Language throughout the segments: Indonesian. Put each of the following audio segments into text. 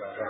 晚上。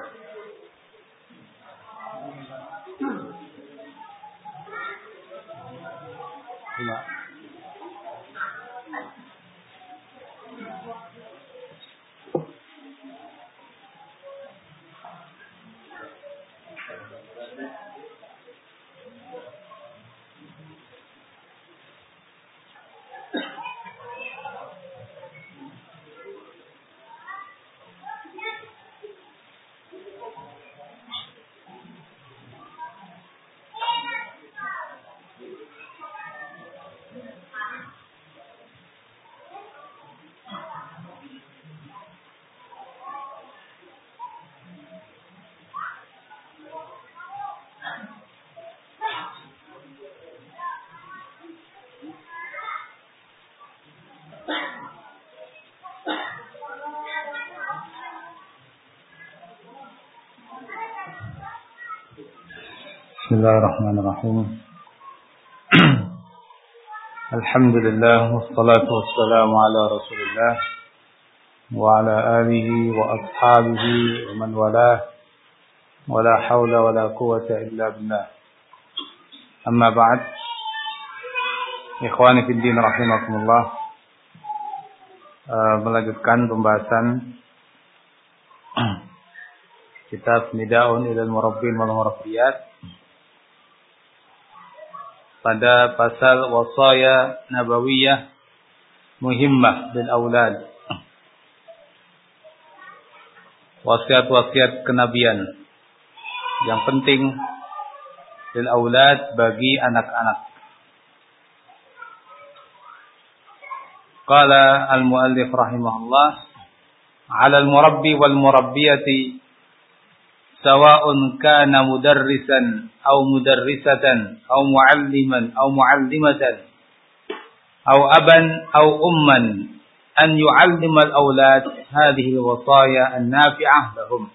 بسم الله الرحمن الرحيم. الحمد لله والصلاة والسلام على رسول الله وعلى آله وأصحابه ومن والاه. ولا حول ولا قوة إلا بالله. أما بعد إخواني في الدين رحمكم الله melanjutkan pembahasan kitab Nidaun ilal Murabbin wal Murabbiyat. Pada pasal wasaya nabawiyah muhimmah dan aulad. Wasiat-wasiat kenabian yang penting dan aulad bagi anak-anak. Qala al-muallif rahimahullah 'ala al-murabbi wal murabbiyati sawa'un kana mudarrisan au mudarrisatan au mualliman au muallimatan au aban au umman an yu'allima al-awlad hadhihi al-wasaya an-nafi'ah lahum.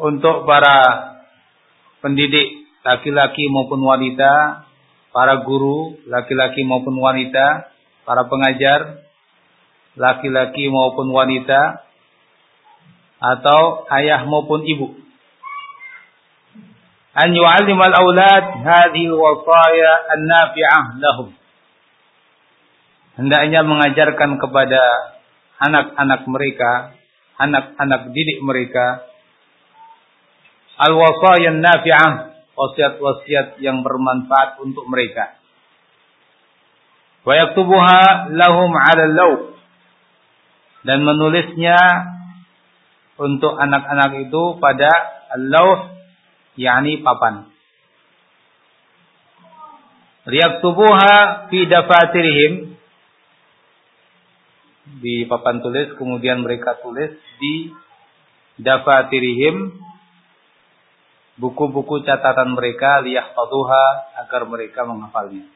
Untuk para pendidik laki-laki maupun wanita, para guru laki-laki maupun wanita, para pengajar laki-laki maupun wanita, atau ayah maupun ibu. An yu'allimal aulad hadhihi wasaya an-nafi'ah lahum. Hendaknya mengajarkan kepada anak-anak mereka, anak-anak didik mereka al-wasaya an-nafi'ah, wasiat-wasiat yang bermanfaat untuk mereka. Wa yaktubuha lahum 'ala law dan menulisnya untuk anak-anak itu pada lauh yakni papan. Riyaktubuha fi dafatirihim di papan tulis kemudian mereka tulis di dafatirihim buku-buku catatan mereka liyahfaduha agar mereka menghafalnya.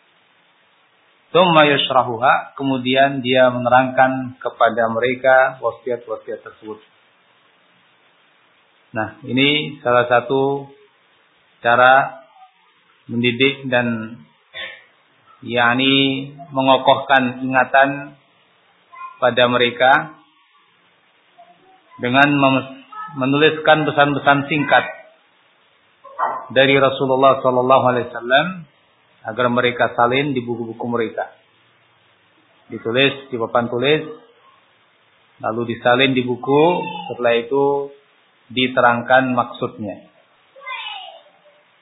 Tsumma yashrahuha kemudian dia menerangkan kepada mereka wasiat-wasiat tersebut. Nah, ini salah satu cara mendidik dan yakni mengokohkan ingatan pada mereka dengan menuliskan pesan-pesan singkat dari Rasulullah sallallahu alaihi wasallam agar mereka salin di buku-buku mereka. Ditulis di papan tulis lalu disalin di buku, setelah itu diterangkan maksudnya.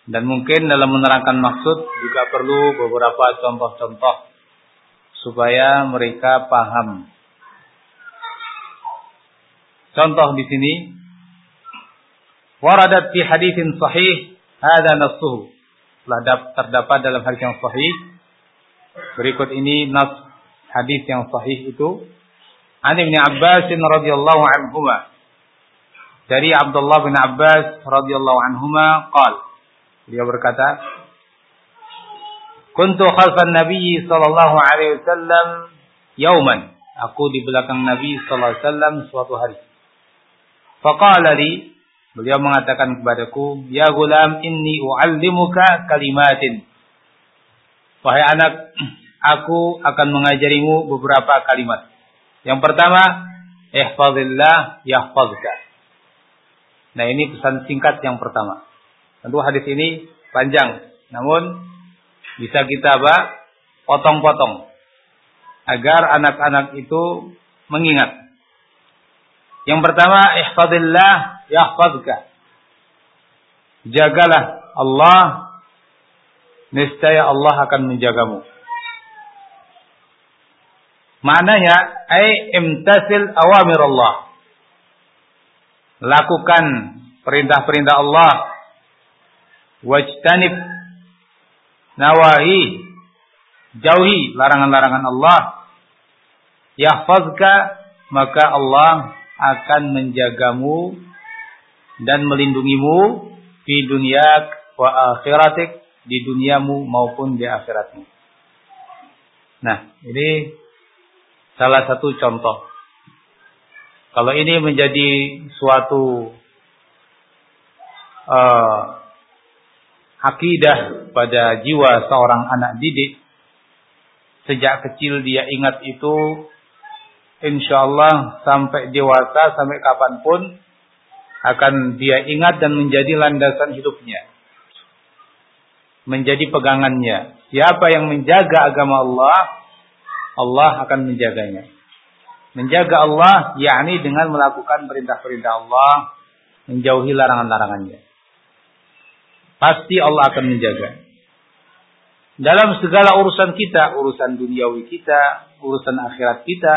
Dan mungkin dalam menerangkan maksud juga perlu beberapa contoh-contoh supaya mereka paham. Contoh di sini waradat fi haditsin sahih hada nassuhu. Telah terdapat dalam hadis yang sahih. Berikut ini nas hadis yang sahih itu. An Ibnu Abbas radhiyallahu anhu dari Abdullah bin Abbas radhiyallahu anhuma qal. Dia berkata Kuntu khalfan Nabi sallallahu alaihi wasallam yauman. Aku di belakang Nabi sallallahu alaihi wasallam suatu hari. Faqala li beliau mengatakan kepadaku ya gulam inni uallimuka kalimatin. Wahai anak aku akan mengajarimu beberapa kalimat. Yang pertama ihfazillah yahfazka. Nah, ini pesan singkat yang pertama. Tentu hadis ini panjang, namun bisa kita apa? potong-potong agar anak-anak itu mengingat. Yang pertama, ihfazillah yahfazka. Jagalah Allah, niscaya Allah akan menjagamu. Maknanya, ay imtasil awamir Allah. Lakukan perintah-perintah Allah. Wajtanib nawahi. Jauhi larangan-larangan Allah. Yahfazka, maka Allah akan menjagamu dan melindungimu di dunia wa akhiratik di duniamu maupun di akhiratmu. Nah, ini salah satu contoh. Kalau ini menjadi suatu uh, akidah pada jiwa seorang anak didik, sejak kecil dia ingat itu, insya Allah sampai dewasa, sampai kapan pun, akan dia ingat dan menjadi landasan hidupnya. Menjadi pegangannya. Siapa yang menjaga agama Allah, Allah akan menjaganya. Menjaga Allah yakni dengan melakukan perintah-perintah Allah, menjauhi larangan-larangannya. Pasti Allah akan menjaga. Dalam segala urusan kita, urusan duniawi kita, urusan akhirat kita,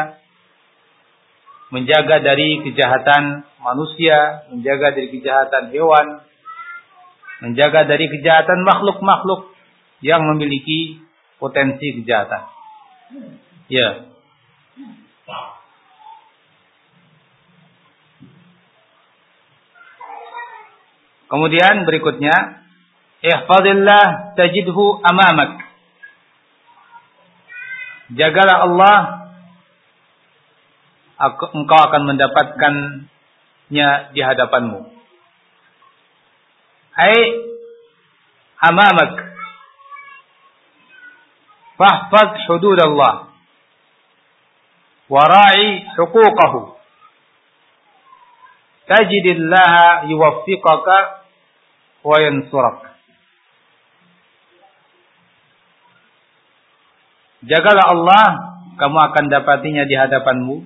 menjaga dari kejahatan manusia, menjaga dari kejahatan hewan, menjaga dari kejahatan makhluk-makhluk yang memiliki potensi kejahatan. Ya. Kemudian berikutnya, ihfazillah tajidhu amamak. Jagalah Allah, engkau akan mendapatkannya di hadapanmu. Hai amamak. Fahfaz hudud Allah wara'i huquqahu tajidillaha yuwaffiqaka yansurak Jagalah Allah, kamu akan dapatinya di hadapanmu.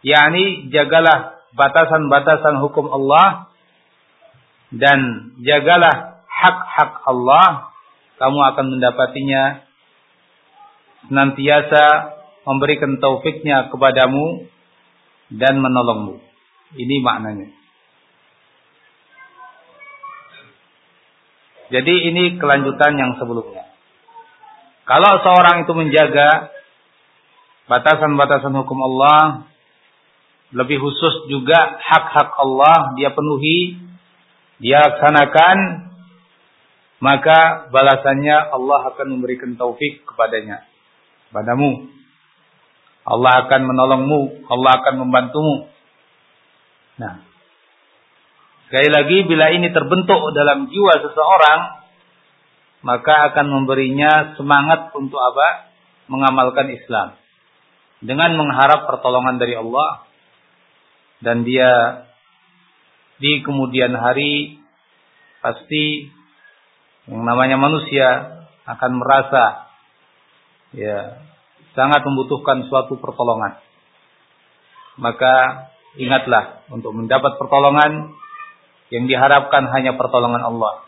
yakni jagalah batasan-batasan hukum Allah dan jagalah hak-hak Allah, kamu akan mendapatinya senantiasa memberikan taufiknya kepadamu dan menolongmu. Ini maknanya. Jadi ini kelanjutan yang sebelumnya. Kalau seorang itu menjaga batasan-batasan hukum Allah, lebih khusus juga hak-hak Allah dia penuhi, dia laksanakan, maka balasannya Allah akan memberikan taufik kepadanya, padamu. Allah akan menolongmu, Allah akan membantumu. Nah, sekali lagi bila ini terbentuk dalam jiwa seseorang, maka akan memberinya semangat untuk apa? Mengamalkan Islam. Dengan mengharap pertolongan dari Allah dan dia di kemudian hari pasti yang namanya manusia akan merasa ya sangat membutuhkan suatu pertolongan. Maka ingatlah untuk mendapat pertolongan yang diharapkan hanya pertolongan Allah.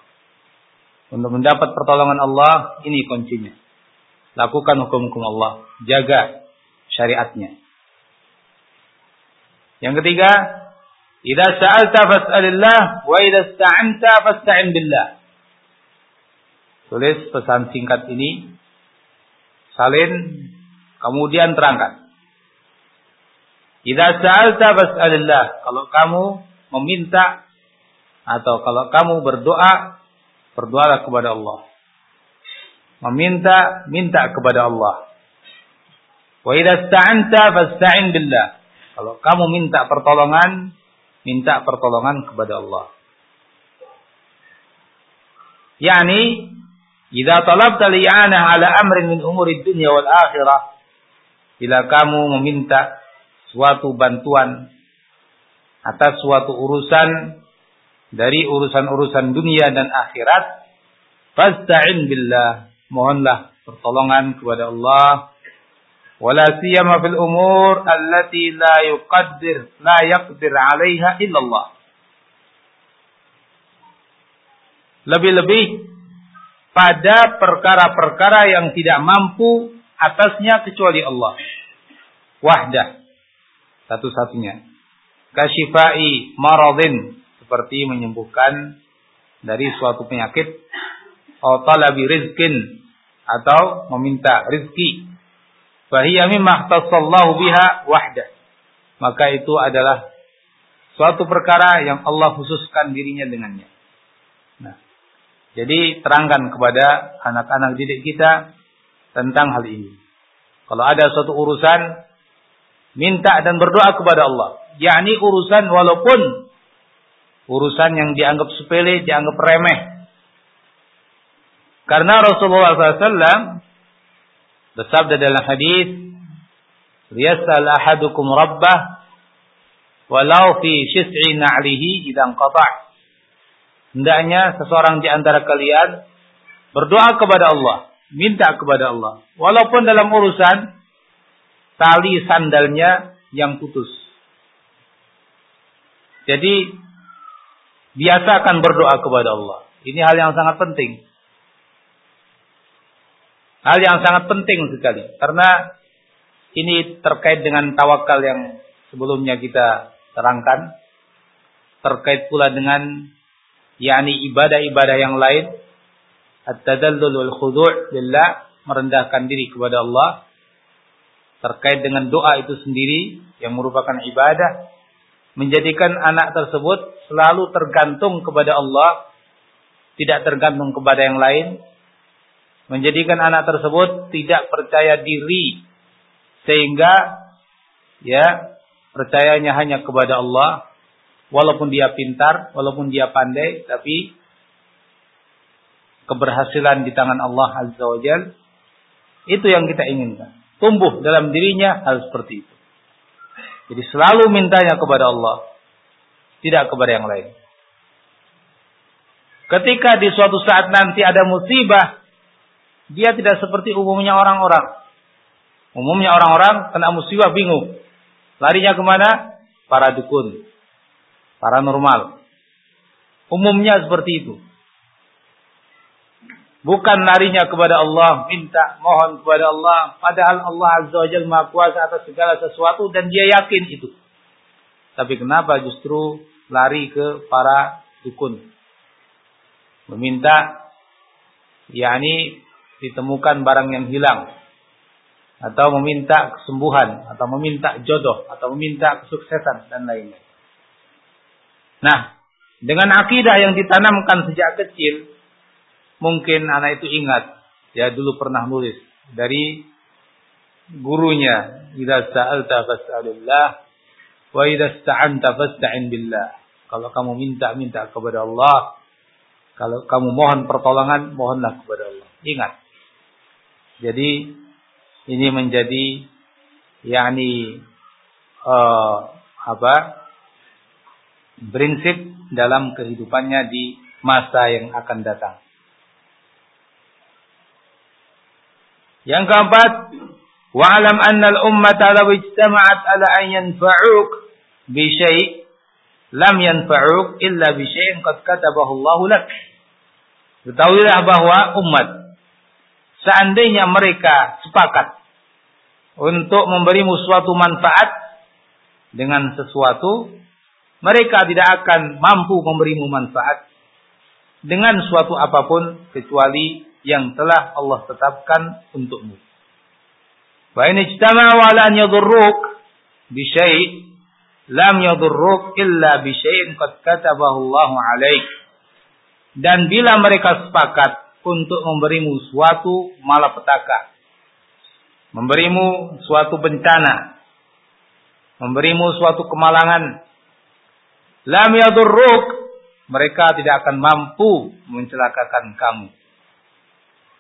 Untuk mendapat pertolongan Allah, ini kuncinya. Lakukan hukum-hukum Allah. Jaga syariatnya. Yang ketiga, Idza sa'alta fas'alillah wa idza ista'anta fasta'in billah. Tulis pesan singkat ini. Salin Kemudian terangkan. Idza sa'alta fas'alillah. Kalau kamu meminta atau kalau kamu berdoa, berdoalah kepada Allah. Meminta, minta kepada Allah. Wa idza sta'anta fasta'in billah. Kalau kamu minta pertolongan, minta pertolongan kepada Allah. Yani, idza talabta li'anah ala amrin min umuri dunya wal akhirah, Bila kamu meminta suatu bantuan atas suatu urusan dari urusan-urusan dunia dan akhirat, fasta'in billah, mohonlah pertolongan kepada Allah. Wala siyama fil umur allati la yuqaddir la yaqdir 'alaiha illallah. Lebih-lebih pada perkara-perkara yang tidak mampu atasnya kecuali Allah. Wahdah. Satu-satunya. Kasyifai maradin seperti menyembuhkan dari suatu penyakit atau talabi rizkin atau meminta rizki. Fahiya mimma biha wahda. Maka itu adalah suatu perkara yang Allah khususkan dirinya dengannya. Nah jadi terangkan kepada anak-anak didik kita tentang hal ini. Kalau ada suatu urusan minta dan berdoa kepada Allah. Yakni urusan walaupun urusan yang dianggap sepele, dianggap remeh. Karena Rasulullah SAW bersabda dalam hadis, "Liyasal ahadukum rabbah walau fi syis'i na'lihi idan qata'." Hendaknya seseorang di antara kalian berdoa kepada Allah, minta kepada Allah, walaupun dalam urusan tali sandalnya yang putus. Jadi biasakan berdoa kepada Allah. Ini hal yang sangat penting. Hal yang sangat penting sekali. Karena ini terkait dengan tawakal yang sebelumnya kita terangkan. Terkait pula dengan yakni ibadah-ibadah yang lain. At-tadallul wal khudu' lillah. Merendahkan diri kepada Allah. Terkait dengan doa itu sendiri yang merupakan ibadah menjadikan anak tersebut selalu tergantung kepada Allah, tidak tergantung kepada yang lain, menjadikan anak tersebut tidak percaya diri sehingga ya percayanya hanya kepada Allah walaupun dia pintar, walaupun dia pandai tapi keberhasilan di tangan Allah Azza wa itu yang kita inginkan. Tumbuh dalam dirinya hal seperti itu. Jadi selalu mintanya kepada Allah. Tidak kepada yang lain. Ketika di suatu saat nanti ada musibah. Dia tidak seperti umumnya orang-orang. Umumnya orang-orang kena musibah bingung. Larinya ke mana? Para dukun. Para normal. Umumnya seperti itu. Bukan larinya kepada Allah, minta, mohon kepada Allah. Padahal Allah Azza wa Jalla maha kuasa atas segala sesuatu dan dia yakin itu. Tapi kenapa justru lari ke para dukun? Meminta, yakni ditemukan barang yang hilang. Atau meminta kesembuhan, atau meminta jodoh, atau meminta kesuksesan, dan lainnya. Nah, dengan akidah yang ditanamkan sejak kecil, Mungkin anak itu ingat, ya dulu pernah nulis dari gurunya, "Idza sa'alta fas'alillah wa idza sta'anta fasta'in billah." Kalau kamu minta, minta kepada Allah. Kalau kamu mohon pertolongan, mohonlah kepada Allah. Ingat. Jadi ini menjadi yakni uh, apa? prinsip dalam kehidupannya di masa yang akan datang. Yang keempat, wa'alam anna al-ummata law ijtama'at ala an yanfa'uk bi syai' lam yanfa'uk illa bi syai'in qad katabahu Allah lak. Ketahuilah bahwa umat seandainya mereka sepakat untuk memberimu suatu manfaat dengan sesuatu, mereka tidak akan mampu memberimu manfaat dengan suatu apa pun kecuali yang telah Allah tetapkan untukmu. Wa in ijtama'u 'ala an yadurruk bi syai' lam yadurruk illa bi syai'in qad katabahu Allah 'alaik. Dan bila mereka sepakat untuk memberimu suatu malapetaka, memberimu suatu bencana, memberimu suatu kemalangan, lam yadurruk, mereka tidak akan mampu mencelakakan kamu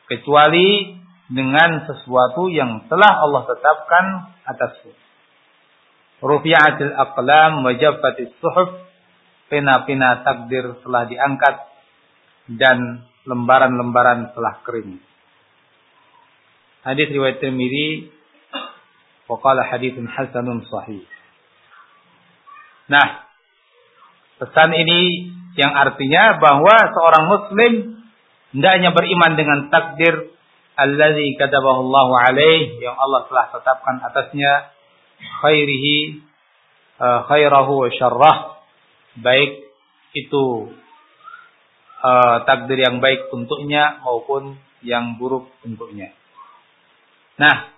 kecuali dengan sesuatu yang telah Allah tetapkan atasmu. rufi'atil aqlam wa jaffatis suhuf pena-pena takdir telah diangkat dan lembaran-lembaran telah kering. Hadis riwayat Tirmizi wa qala haditsun hasanun sahih. Nah, pesan ini yang artinya bahwa seorang muslim hendaknya beriman dengan takdir allazi katabahu Allah alaih yang Allah telah tetapkan atasnya khairihi uh, khairahu wa syarrah baik itu uh, takdir yang baik untuknya maupun yang buruk untuknya. Nah,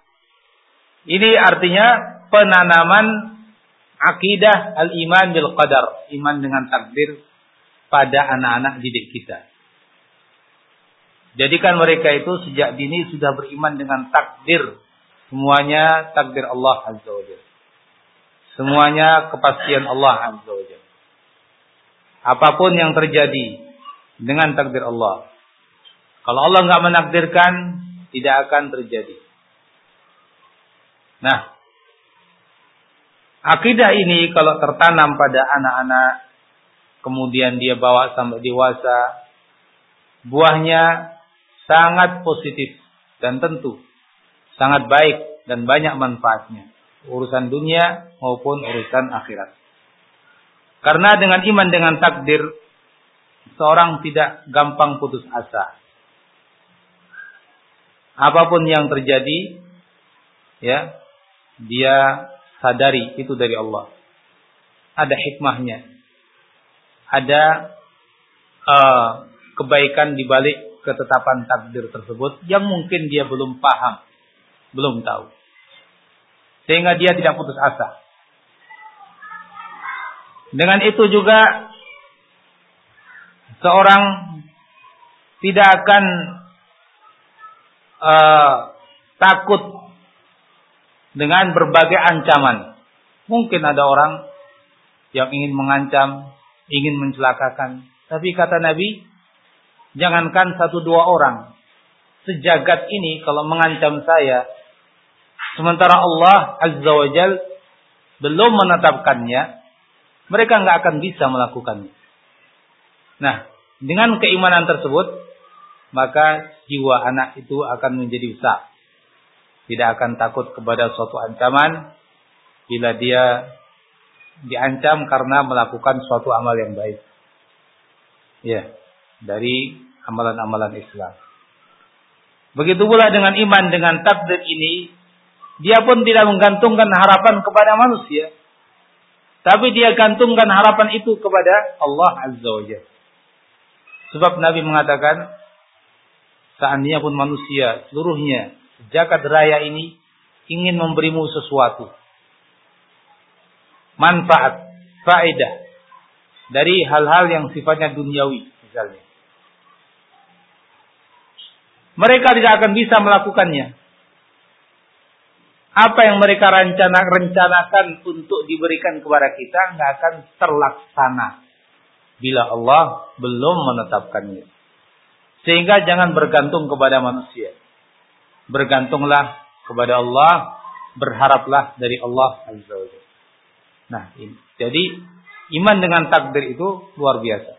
ini artinya penanaman akidah al-iman bil qadar, iman dengan takdir pada anak-anak didik kita. Jadikan mereka itu sejak dini sudah beriman dengan takdir Semuanya takdir Allah Azza wa. Semuanya kepastian Allah Azza wa. Apa pun yang terjadi dengan takdir Allah. Kalau Allah nggak menakdirkan, tidak akan terjadi. Nah, akidah ini kalau tertanam pada anak-anak, kemudian dia bawa sampai dewasa, buahnya sangat positif dan tentu sangat baik dan banyak manfaatnya. Urusan dunia maupun urusan akhirat. Karena dengan iman dengan takdir, seorang tidak gampang putus asa. Apa pun yang terjadi, ya, dia sadari itu dari Allah. Ada hikmahnya. Ada uh, kebaikan di balik ketetapan takdir tersebut yang mungkin dia belum paham belum tahu. Sehingga dia tidak putus asa. Dengan itu juga seorang tidak akan uh, takut dengan berbagai ancaman. Mungkin ada orang yang ingin mengancam, ingin mencelakakan. Tapi kata Nabi, jangankan satu dua orang. Sejagat ini kalau mengancam saya, Sementara Allah Azza wa Jal belum menetapkannya, mereka nggak akan bisa melakukannya. Nah, dengan keimanan tersebut, maka jiwa anak itu akan menjadi besar. Tidak akan takut kepada suatu ancaman bila dia diancam karena melakukan suatu amal yang baik. Ya, dari amalan-amalan Islam. Begitu pula dengan iman dengan takdir ini dia pun tidak menggantungkan harapan kepada manusia. Tapi dia gantungkan harapan itu kepada Allah Azza wa Jalla. Sebab Nabi mengatakan, seandainya pun manusia seluruhnya, jagat raya ini ingin memberimu sesuatu. Manfaat, faedah. Dari hal-hal yang sifatnya duniawi misalnya. Mereka tidak akan bisa melakukannya apa yang mereka rencana, rencanakan untuk diberikan kepada kita nggak akan terlaksana bila Allah belum menetapkannya. Sehingga jangan bergantung kepada manusia. Bergantunglah kepada Allah, berharaplah dari Allah Azza wa Nah, ini. jadi iman dengan takdir itu luar biasa.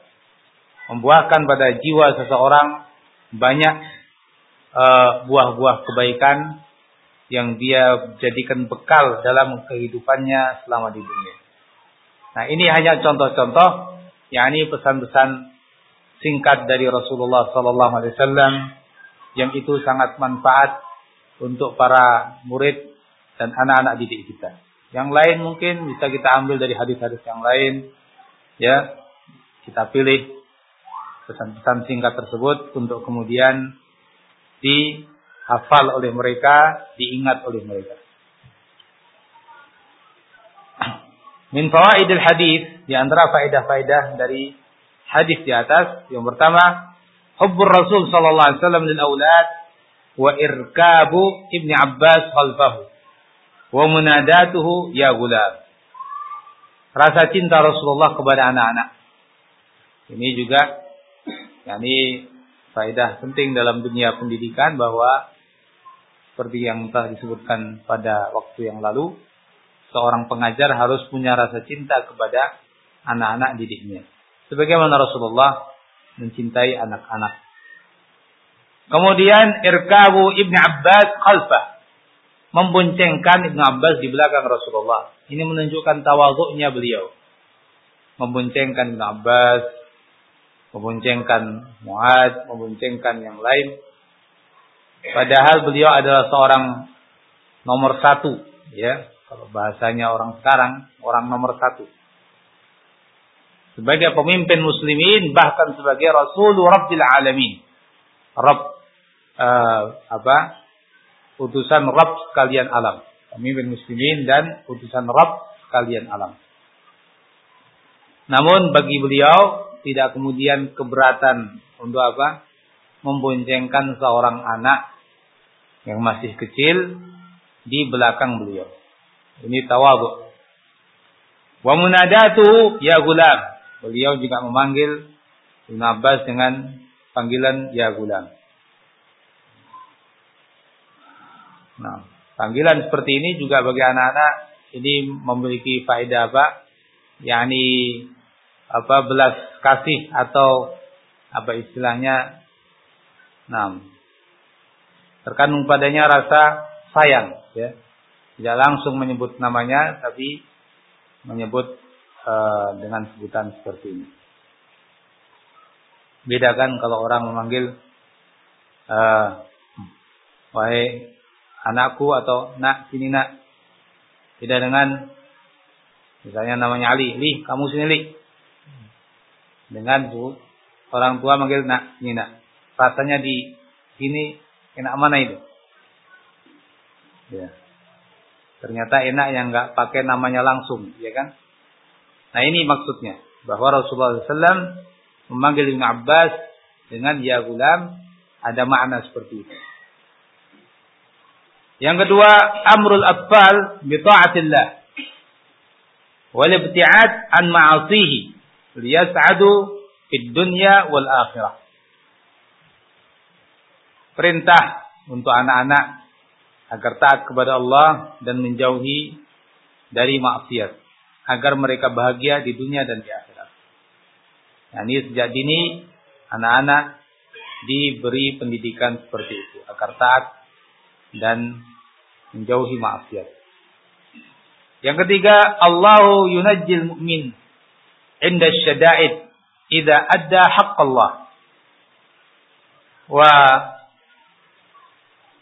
Membuahkan pada jiwa seseorang banyak uh, buah-buah kebaikan yang dia jadikan bekal dalam kehidupannya selama di dunia. Nah, ini hanya contoh-contoh, yakni pesan-pesan singkat dari Rasulullah sallallahu alaihi wasallam yang itu sangat manfaat untuk para murid dan anak-anak didik kita. Yang lain mungkin bisa kita ambil dari hadis-hadis yang lain, ya. Kita pilih pesan-pesan singkat tersebut untuk kemudian di hafal oleh mereka, diingat oleh mereka. Min fawaidil hadis di antara faedah-faedah dari hadis di atas yang pertama hubbur Rasul sallallahu alaihi wasallam lil aulad wa irkabu Ibni Abbas khalfahu wa munadatuhu ya gulam. Rasa cinta Rasulullah kepada anak-anak. Ini juga yakni faedah penting dalam dunia pendidikan bahwa seperti yang telah disebutkan pada waktu yang lalu, seorang pengajar harus punya rasa cinta kepada anak-anak didiknya. Sebagaimana Rasulullah mencintai anak-anak. Kemudian irkabu Ibn Abbas khalfah. Memboncengkan Ibn Abbas di belakang Rasulullah. Ini menunjukkan tawaduknya beliau. Memboncengkan Ibn Abbas, memboncengkan Muad, memboncengkan yang lain. Padahal beliau adalah seorang nomor satu, ya. Kalau bahasanya orang sekarang, orang nomor satu. Sebagai pemimpin muslimin bahkan sebagai rasul rabbil alamin. Rabb uh, apa? Utusan Rabb sekalian alam. Pemimpin muslimin dan utusan Rabb sekalian alam. Namun bagi beliau tidak kemudian keberatan untuk apa memboncengkan seorang anak yang masih kecil di belakang beliau ini tawadhu wa munadatu ya gulam Beliau juga memanggil Ibn dengan panggilan ya gulam. Nah, panggilan seperti ini juga bagi anak-anak ini memiliki faedah apa? yakni apa belas kasih atau apa istilahnya nah terkandung padanya rasa sayang ya tidak langsung menyebut namanya tapi menyebut uh, dengan sebutan seperti ini. Bedakan kalau orang memanggil uh, wahai anakku atau nak sini nak. Tidak dengan misalnya namanya Ali, Li, kamu sini Li. Dengan bu, orang tua manggil nak sini nak. Rasanya di sini enak mana itu? Ya. Ternyata enak yang nggak pakai namanya langsung, ya kan? Nah ini maksudnya. Bahwa Rasulullah SAW memanggil Ibn Abbas dengan ya gulam. Ada makna seperti itu. Yang kedua, amrul atfal bi ta'atillah. Wal ibti'ad an ma'asihi. Liyas'adu fid dunya wal akhirah. Perintah untuk anak-anak agar taat kepada Allah dan menjauhi dari maksiat agar mereka bahagia di dunia dan di akhirat. Nah, ini sejak dini anak-anak diberi pendidikan seperti itu agar taat dan menjauhi maksiat. Yang ketiga, Allahu yunajjil mu'min syada'id idza adda haqq Allah wa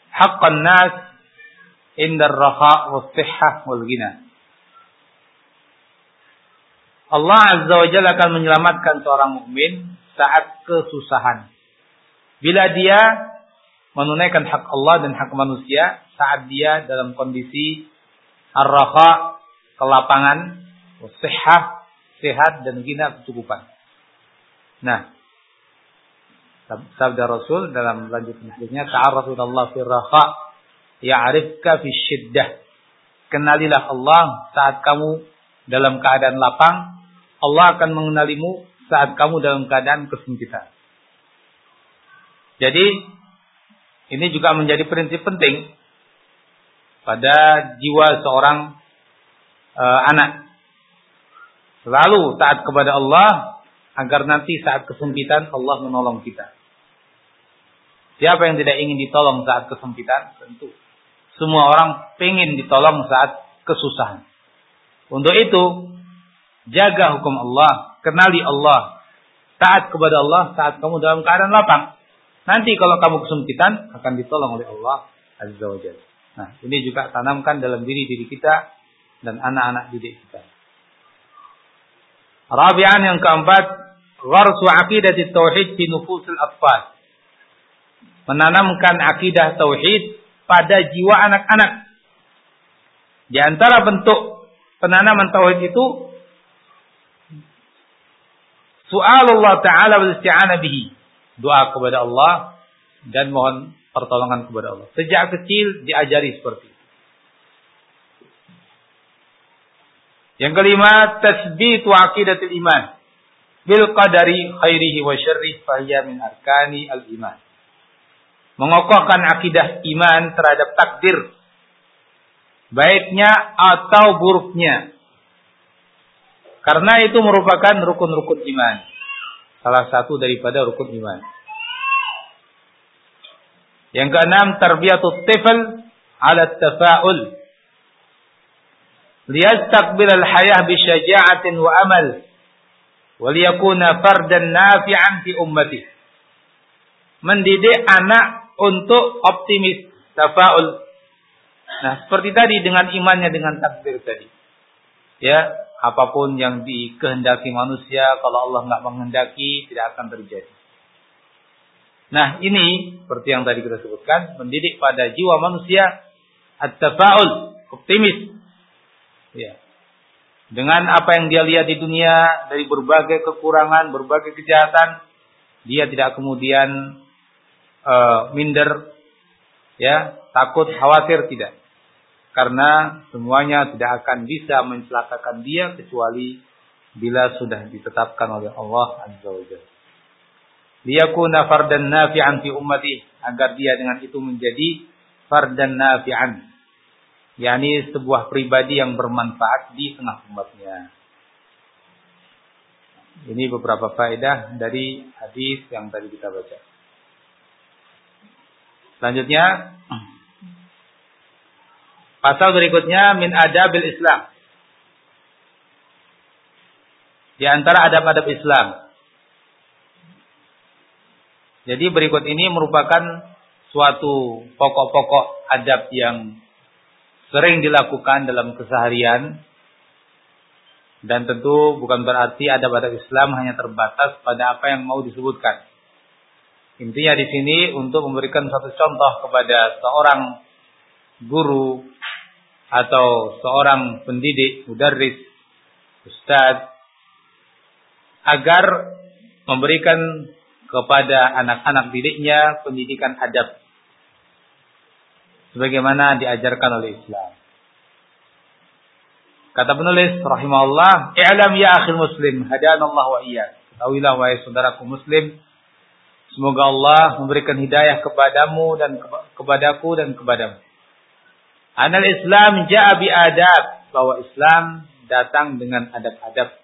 haqqan nas inda ar-raha' was-sihhah wal-ghina. Allah Azza wa Jalla akan menyelamatkan seorang mukmin saat kesusahan. Bila dia menunaikan hak Allah dan hak manusia saat dia dalam kondisi ar-raha, kelapangan, sehat, sehat dan gina kecukupan. Nah, sabda Rasul dalam lanjutan hadisnya ta'arrafu Allah fi raha ya'rifka fi syiddah. Kenalilah Allah saat kamu dalam keadaan lapang Allah akan mengenalimu saat kamu dalam keadaan kesempitan. Jadi ini juga menjadi prinsip penting pada jiwa seorang uh, anak. Selalu taat kepada Allah agar nanti saat kesempitan Allah menolong kita. Siapa yang tidak ingin ditolong saat kesempitan? Tentu. Semua orang ingin ditolong saat kesusahan. Untuk itu, Jaga hukum Allah, kenali Allah, taat kepada Allah saat kamu dalam keadaan lapang. Nanti kalau kamu kesempitan akan ditolong oleh Allah Azza wa Jalla. Nah, ini juga tanamkan dalam diri diri kita dan anak-anak didik kita. Rabi'an yang keempat, gharsu aqidah tauhid fi nufusil atfal. Menanamkan akidah tauhid pada jiwa anak-anak. Di antara bentuk penanaman tauhid itu Soal Allah Ta'ala wal isti'ana bihi. Doa kepada Allah dan mohon pertolongan kepada Allah. Sejak kecil diajari seperti itu. Yang kelima, tasbih wa aqidatul iman. Bil qadari khairihi wa syarrih fahiyya min arkani al iman. Mengokohkan akidah iman terhadap takdir. baiknya atau buruknya. Karena itu merupakan rukun-rukun iman. Salah satu daripada rukun iman. Yang keenam, tarbiyatut tifl ala tafa'ul. Liyastaqbil al-hayah bisyaja'atin wa amal. Waliyakuna fardan nafi'an fi ummati. Mendidik anak untuk optimis, tafa'ul. Nah, seperti tadi dengan imannya dengan takdir tadi. Ya, apa pun yang dikehendaki manusia, kalau Allah nggak menghendaki, tidak akan terjadi. Nah, ini seperti yang tadi kita sebutkan, mendidik pada jiwa manusia at-tafa'ul, optimis. Ya. Dengan apa yang dia lihat di dunia dari berbagai kekurangan, berbagai kejahatan, dia tidak kemudian uh, minder, ya, takut, khawatir tidak. Karena semuanya tidak akan bisa mencelakakan dia kecuali bila sudah ditetapkan oleh Allah Azza wa Jalla liyakuna fardan nafi'an fi ummati agar dia dengan itu menjadi fardan nafi'an yakni sebuah pribadi yang bermanfaat di tengah umatnya. Ini beberapa faedah dari hadis yang tadi kita baca. Selanjutnya pasal berikutnya min adabil Islam. Di antara adab-adab Islam. Jadi berikut ini merupakan suatu pokok-pokok adab yang sering dilakukan dalam keseharian dan tentu bukan berarti adab-adab Islam hanya terbatas pada apa yang mau disebutkan. Intinya di sini untuk memberikan satu contoh kepada seorang guru atau seorang pendidik, mudarris, ustadz agar memberikan kepada anak-anak didiknya pendidikan adab sebagaimana diajarkan oleh Islam. Kata penulis rahimahullah, "I'lam ya akhil muslim, hadanallah wa iyyak." Ketahuilah wahai saudaraku muslim, semoga Allah memberikan hidayah kepadamu dan kepadaku dan kepadamu. Anal Islam ja'a bi adab, bahwa Islam datang dengan adab-adab.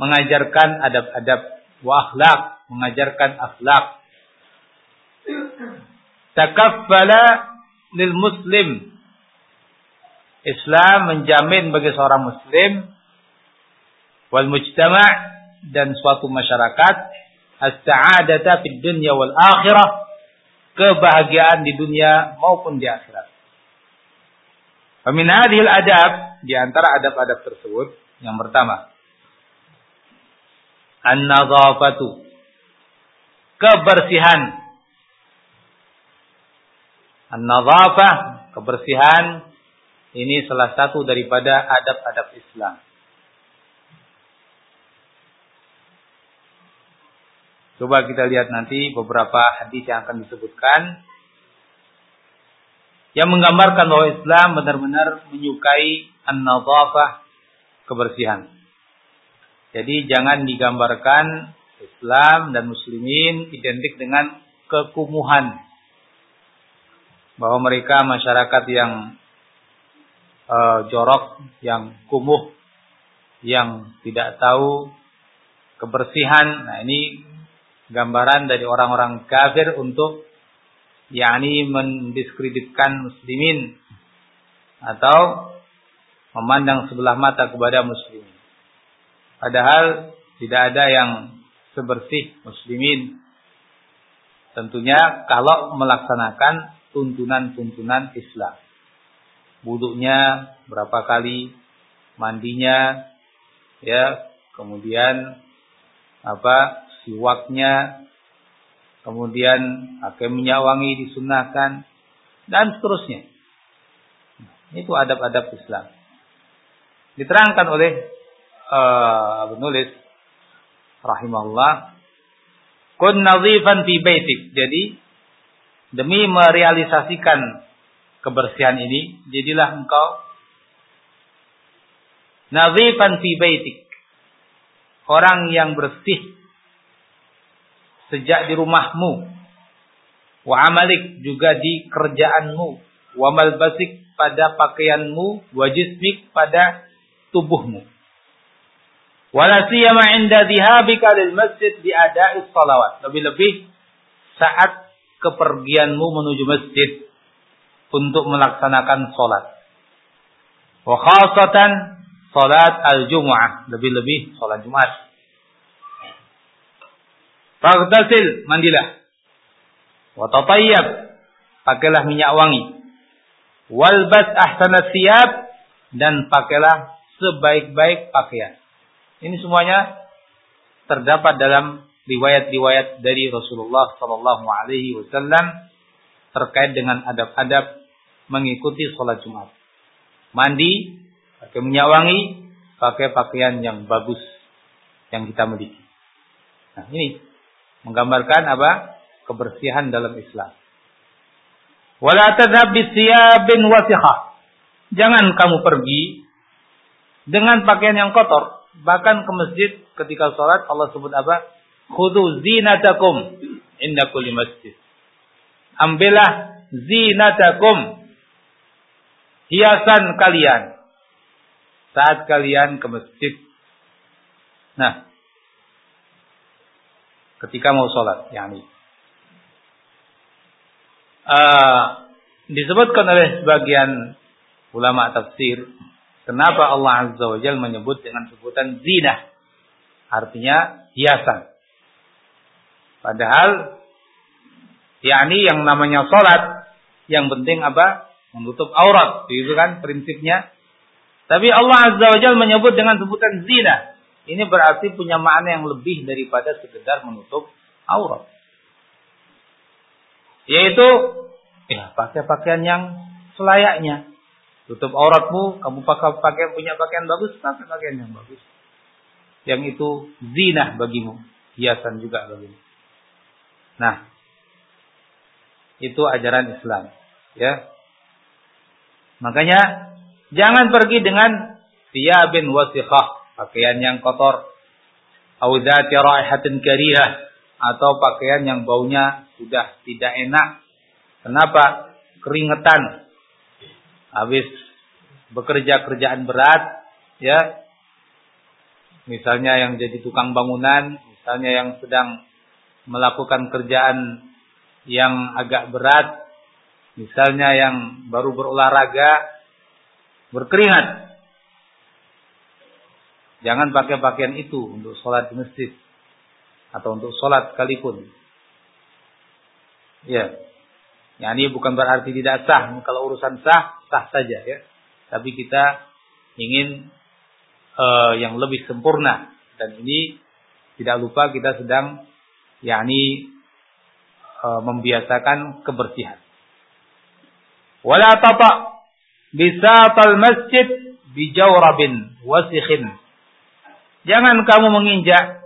Mengajarkan adab-adab wa akhlak mengajarkan akhlak. Takaffala lil muslim. Islam menjamin bagi seorang muslim wal mujtama' dan suatu masyarakat as-sa'adata fid dunya wal akhirah kebahagiaan di dunia maupun di akhirat. Famin hadhil adab di antara adab-adab tersebut yang pertama an-nadhafatu kebersihan. An-nadhafah, kebersihan ini salah satu daripada adab-adab Islam. Coba kita lihat nanti beberapa hadis yang akan disebutkan yang menggambarkan bahwa Islam benar-benar menyukai an-nadhafah, kebersihan. Jadi jangan digambarkan Islam dan muslimin identik dengan kekumuhan. Bahwa mereka masyarakat yang uh, jorok, yang kumuh, yang tidak tahu kebersihan. Nah, ini gambaran dari orang-orang kafir untuk yakni mendiskreditkan muslimin atau memandang sebelah mata kepada muslimin. Padahal tidak ada yang sebersih muslimin. Tentunya kalau melaksanakan tuntunan-tuntunan Islam. Wuduknya berapa kali, mandinya, ya, kemudian apa siwaknya, kemudian pakai minyak wangi disunahkan, dan seterusnya. Itu adab-adab Islam. Diterangkan oleh uh, penulis rahimahullah kun nazifan fi baitik. Jadi demi merealisasikan kebersihan ini, jadilah engkau nazifan fi baitik. Orang yang bersih sejak di rumahmu. Wa amalik juga di kerjaanmu. Wa malbasik pada pakaianmu, wajismik pada tubuhmu. Wala siyama inda dhihabika lil masjid bi ada'is salawat. Lebih-lebih saat kepergianmu menuju masjid untuk melaksanakan salat. Wa khasatan salat al-jumu'ah, lebih-lebih salat Jumat. Faghtasil, mandilah. Wa tatayyab, pakailah minyak wangi. Walbas ahsanat siyab dan pakailah sebaik-baik pakaian. Ini semuanya terdapat dalam riwayat-riwayat dari Rasulullah Sallallahu Alaihi Wasallam terkait dengan adab-adab mengikuti sholat Jumat. Mandi, pakai minyak wangi, pakai pakaian yang bagus yang kita miliki. Nah ini menggambarkan apa? Kebersihan dalam Islam. Jangan kamu pergi dengan pakaian yang kotor. Bahkan ke masjid ketika sholat Allah sebut apa? Khudu zinatakum inda kulli masjid. Ambillah zinatakum. Hiasan kalian. Saat kalian ke masjid. Nah. Ketika mau sholat. Yani. Uh, disebutkan oleh sebagian ulama tafsir. Kenapa Allah Azza wa Jal menyebut dengan sebutan zinah. Artinya hiasan. Padahal yakni yang namanya sholat yang penting apa? Menutup aurat. Itu kan prinsipnya. Tapi Allah Azza wa Jalla menyebut dengan sebutan zina. Ini berarti punya makna yang lebih daripada sekedar menutup aurat. Yaitu ya pakai pakaian yang selayaknya. Tutup auratmu, kamu pakai pakai punya pakaian bagus, pakai pakaian yang bagus. Yang itu zina bagimu, hiasan juga bagimu. Nah, itu ajaran Islam, ya. Makanya jangan pergi dengan thiyabin wasikhah, pakaian yang kotor, audati raihatin karihah atau pakaian yang baunya sudah tidak enak. Kenapa? Keringetan. Habis bekerja kerjaan berat, ya. Misalnya yang jadi tukang bangunan, misalnya yang sedang melakukan kerjaan yang agak berat, misalnya yang baru berolahraga, berkeringat. Jangan pakai pakaian itu untuk sholat di masjid atau untuk sholat sekalipun. Ya, ya ini bukan berarti tidak sah. Kalau urusan sah, sah saja ya. Tapi kita ingin uh, yang lebih sempurna dan ini tidak lupa kita sedang yakni e, membiasakan kebersihan. Wala tata bisatal masjid bijawrabin wasikhin. Jangan kamu menginjak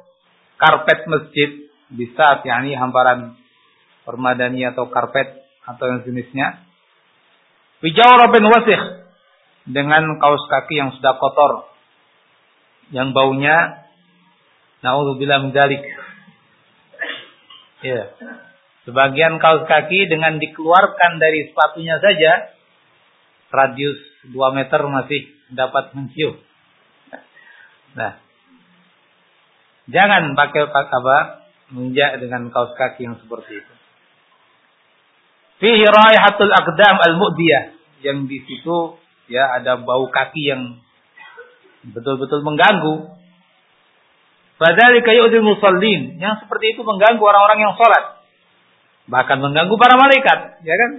karpet masjid bisa yakni hamparan permadani atau karpet atau yang jenisnya. Bijawrabin wasikh dengan kaos kaki yang sudah kotor yang baunya naudzubillah min dzalik Ya. Sebagian kaos kaki dengan dikeluarkan dari sepatunya saja, radius 2 meter masih dapat mencium. Nah, jangan pakai apa menginjak dengan kaos kaki yang seperti itu. Fihi raihatul aqdam al-mu'diyah yang di situ ya ada bau kaki yang betul-betul mengganggu Fadzalika yu'dil musallin. Yang seperti itu mengganggu orang-orang yang sholat. Bahkan mengganggu para malaikat. Ya kan?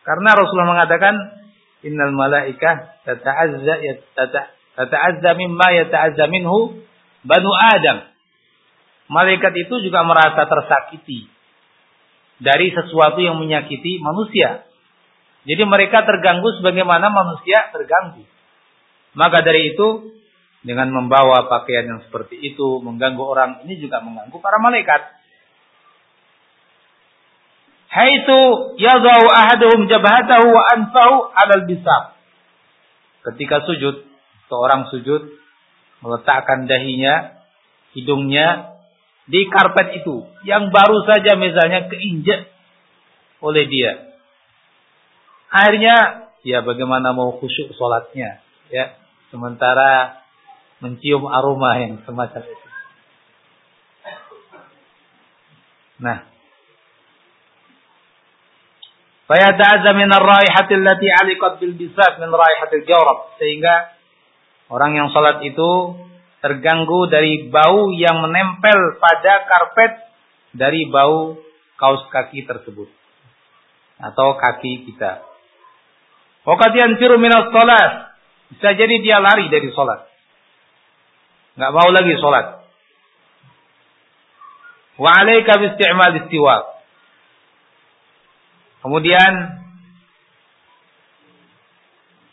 Karena Rasulullah mengatakan, Innal malaikah tata'azza tata'azza mimma yata'azza minhu banu Adam. Malaikat itu juga merasa tersakiti dari sesuatu yang menyakiti manusia. Jadi mereka terganggu sebagaimana manusia terganggu. Maka dari itu dengan membawa pakaian yang seperti itu mengganggu orang ini juga mengganggu para malaikat. Haitsu yadau ahaduhum jabhatahu wa anfahu 'alal bisaq. Ketika sujud, seorang sujud meletakkan dahinya, hidungnya di karpet itu yang baru saja misalnya keinjak oleh dia. Akhirnya ya bagaimana mau khusyuk sholatnya, ya. Sementara mencium aroma yang semacam itu. Nah, Fayata'adza min ar-raihati allati 'aliqat bil bisat min raihatil jawrab sehingga orang yang salat itu terganggu dari bau yang menempel pada karpet dari bau kaos kaki tersebut atau kaki kita. Waqad yanfiru minas salat. Bisa jadi dia lari dari salat. Enggak mau lagi salat. Wa 'alaika bi isti'mal istiwak. Kemudian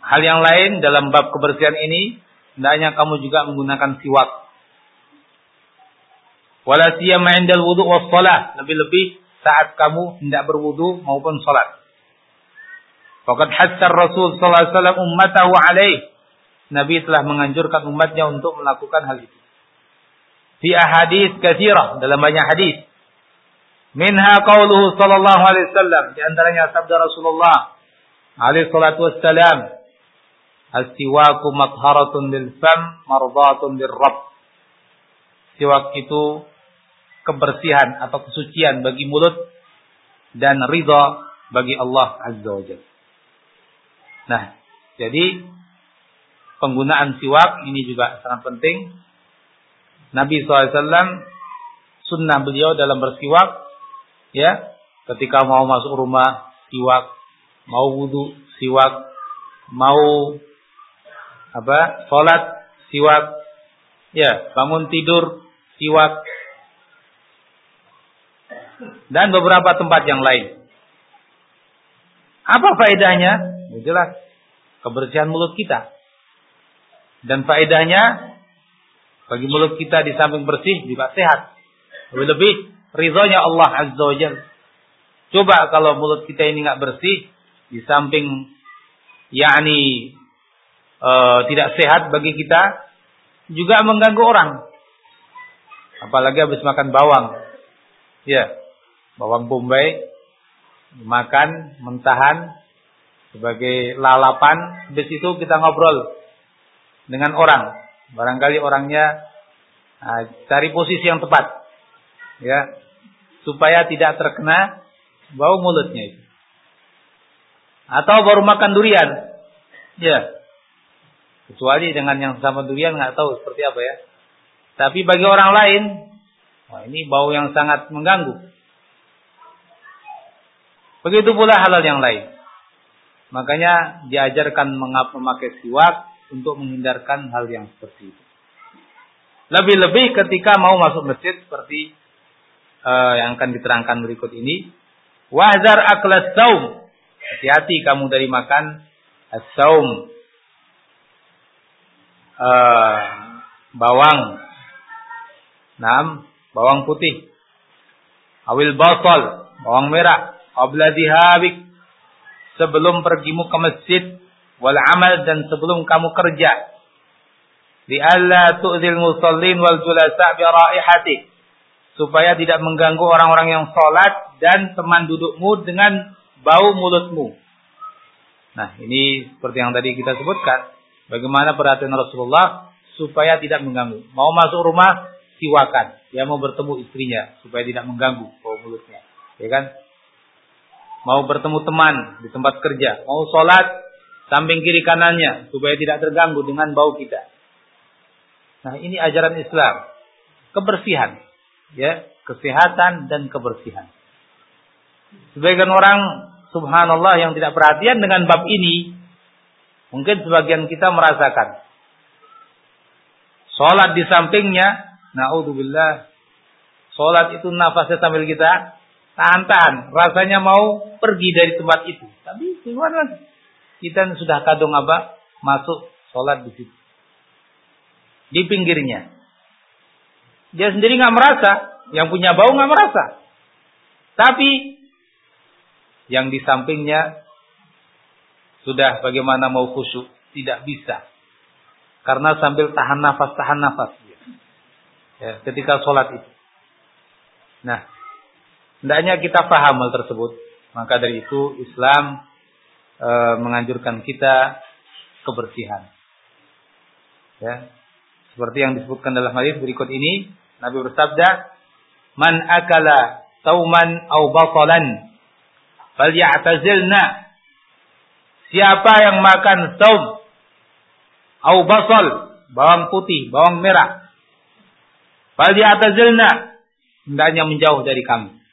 hal yang lain dalam bab kebersihan ini hendaknya kamu juga menggunakan siwak. Wala siyama indal wudu was shalah, lebih-lebih saat kamu hendak berwudu maupun salat. Faqad hassar Rasul sallallahu alaihi wasallam ummatahu alaih. Nabi telah menganjurkan umatnya untuk melakukan hal itu. Fi ahadits katsirah dalam banyak hadis. Minha qauluhu sallallahu alaihi wasallam di antaranya sabda Rasulullah alaihi salatu wassalam As-siwaku matharatun lil fam mardatun lir rabb Siwak itu kebersihan atau kesucian bagi mulut dan ridha bagi Allah Azza wa Jalla. Nah, jadi penggunaan siwak ini juga sangat penting. Nabi SAW sunnah beliau dalam bersiwak ya. Ketika mau masuk rumah siwak. Mau wudhu siwak. Mau apa sholat siwak. Ya bangun tidur siwak. Dan beberapa tempat yang lain. Apa faedahnya? Ya, jelas. Kebersihan mulut kita dan faedahnya bagi mulut kita di samping bersih juga sehat lebih-lebih ridhonya Allah Azza wa. Coba kalau mulut kita ini nggak bersih, di samping yakni e, tidak sehat bagi kita, juga mengganggu orang. Apalagi habis makan bawang. Ya, bawang bombay makan mentahan sebagai lalapan, habis itu kita ngobrol dengan orang. Barangkali orangnya nah, cari posisi yang tepat. Ya, supaya tidak terkena bau mulutnya itu. Atau baru makan durian. Ya. Kecuali dengan yang sama durian nggak tahu seperti apa ya. Tapi bagi orang lain, wah ini bau yang sangat mengganggu. Begitu pula halal yang lain. Makanya diajarkan memakai siwak untuk menghindarkan hal yang seperti itu. Lebih-lebih ketika mau masuk masjid seperti uh, yang akan diterangkan berikut ini. Wahzar aklas saum. Hati-hati kamu dari makan as-saum. Uh, bawang. Nam, bawang putih. Awil basal, bawang merah. Qabla dihabik. Sebelum pergimu ke masjid. Wal amal dan sebelum kamu kerja. Li'alla tu'zil musallin wal julasa bi raihati supaya tidak mengganggu orang-orang yang sholat dan teman dudukmu dengan bau mulutmu. Nah, ini seperti yang tadi kita sebutkan. Bagaimana perhatian Rasulullah supaya tidak mengganggu. Mau masuk rumah, siwakan. Dia mau bertemu istrinya supaya tidak mengganggu bau mulutnya. Ya kan? Mau bertemu teman di tempat kerja. Mau sholat, samping kiri kanannya supaya tidak terganggu dengan bau kita. Nah, ini ajaran Islam. Kebersihan ya kesehatan dan kebersihan. Sebagian orang subhanallah yang tidak perhatian dengan bab ini, mungkin sebagian kita merasakan Sholat di sampingnya, naudzubillah. Sholat itu nafasnya sambil kita tahan-tahan. Rasanya mau pergi dari tempat itu. Tapi gimana? Kita sudah kadung apa? Masuk sholat di situ. Di pinggirnya. Dia sendiri nggak merasa, yang punya bau nggak merasa. Tapi yang di sampingnya sudah bagaimana mau khusyuk tidak bisa. Karena sambil tahan nafas, tahan nafas. Ya, ketika sholat itu. Nah, hendaknya kita paham hal tersebut. Maka dari itu Islam e, menganjurkan kita kebersihan. Ya. Seperti yang disebutkan dalam hadis berikut ini, Nabi bersabda, "Man akala sauman au batalan falyatazilna." Siapa yang makan saum au basal, bawang putih, bawang merah, falyatazilna, hendaknya menjauh dari kami.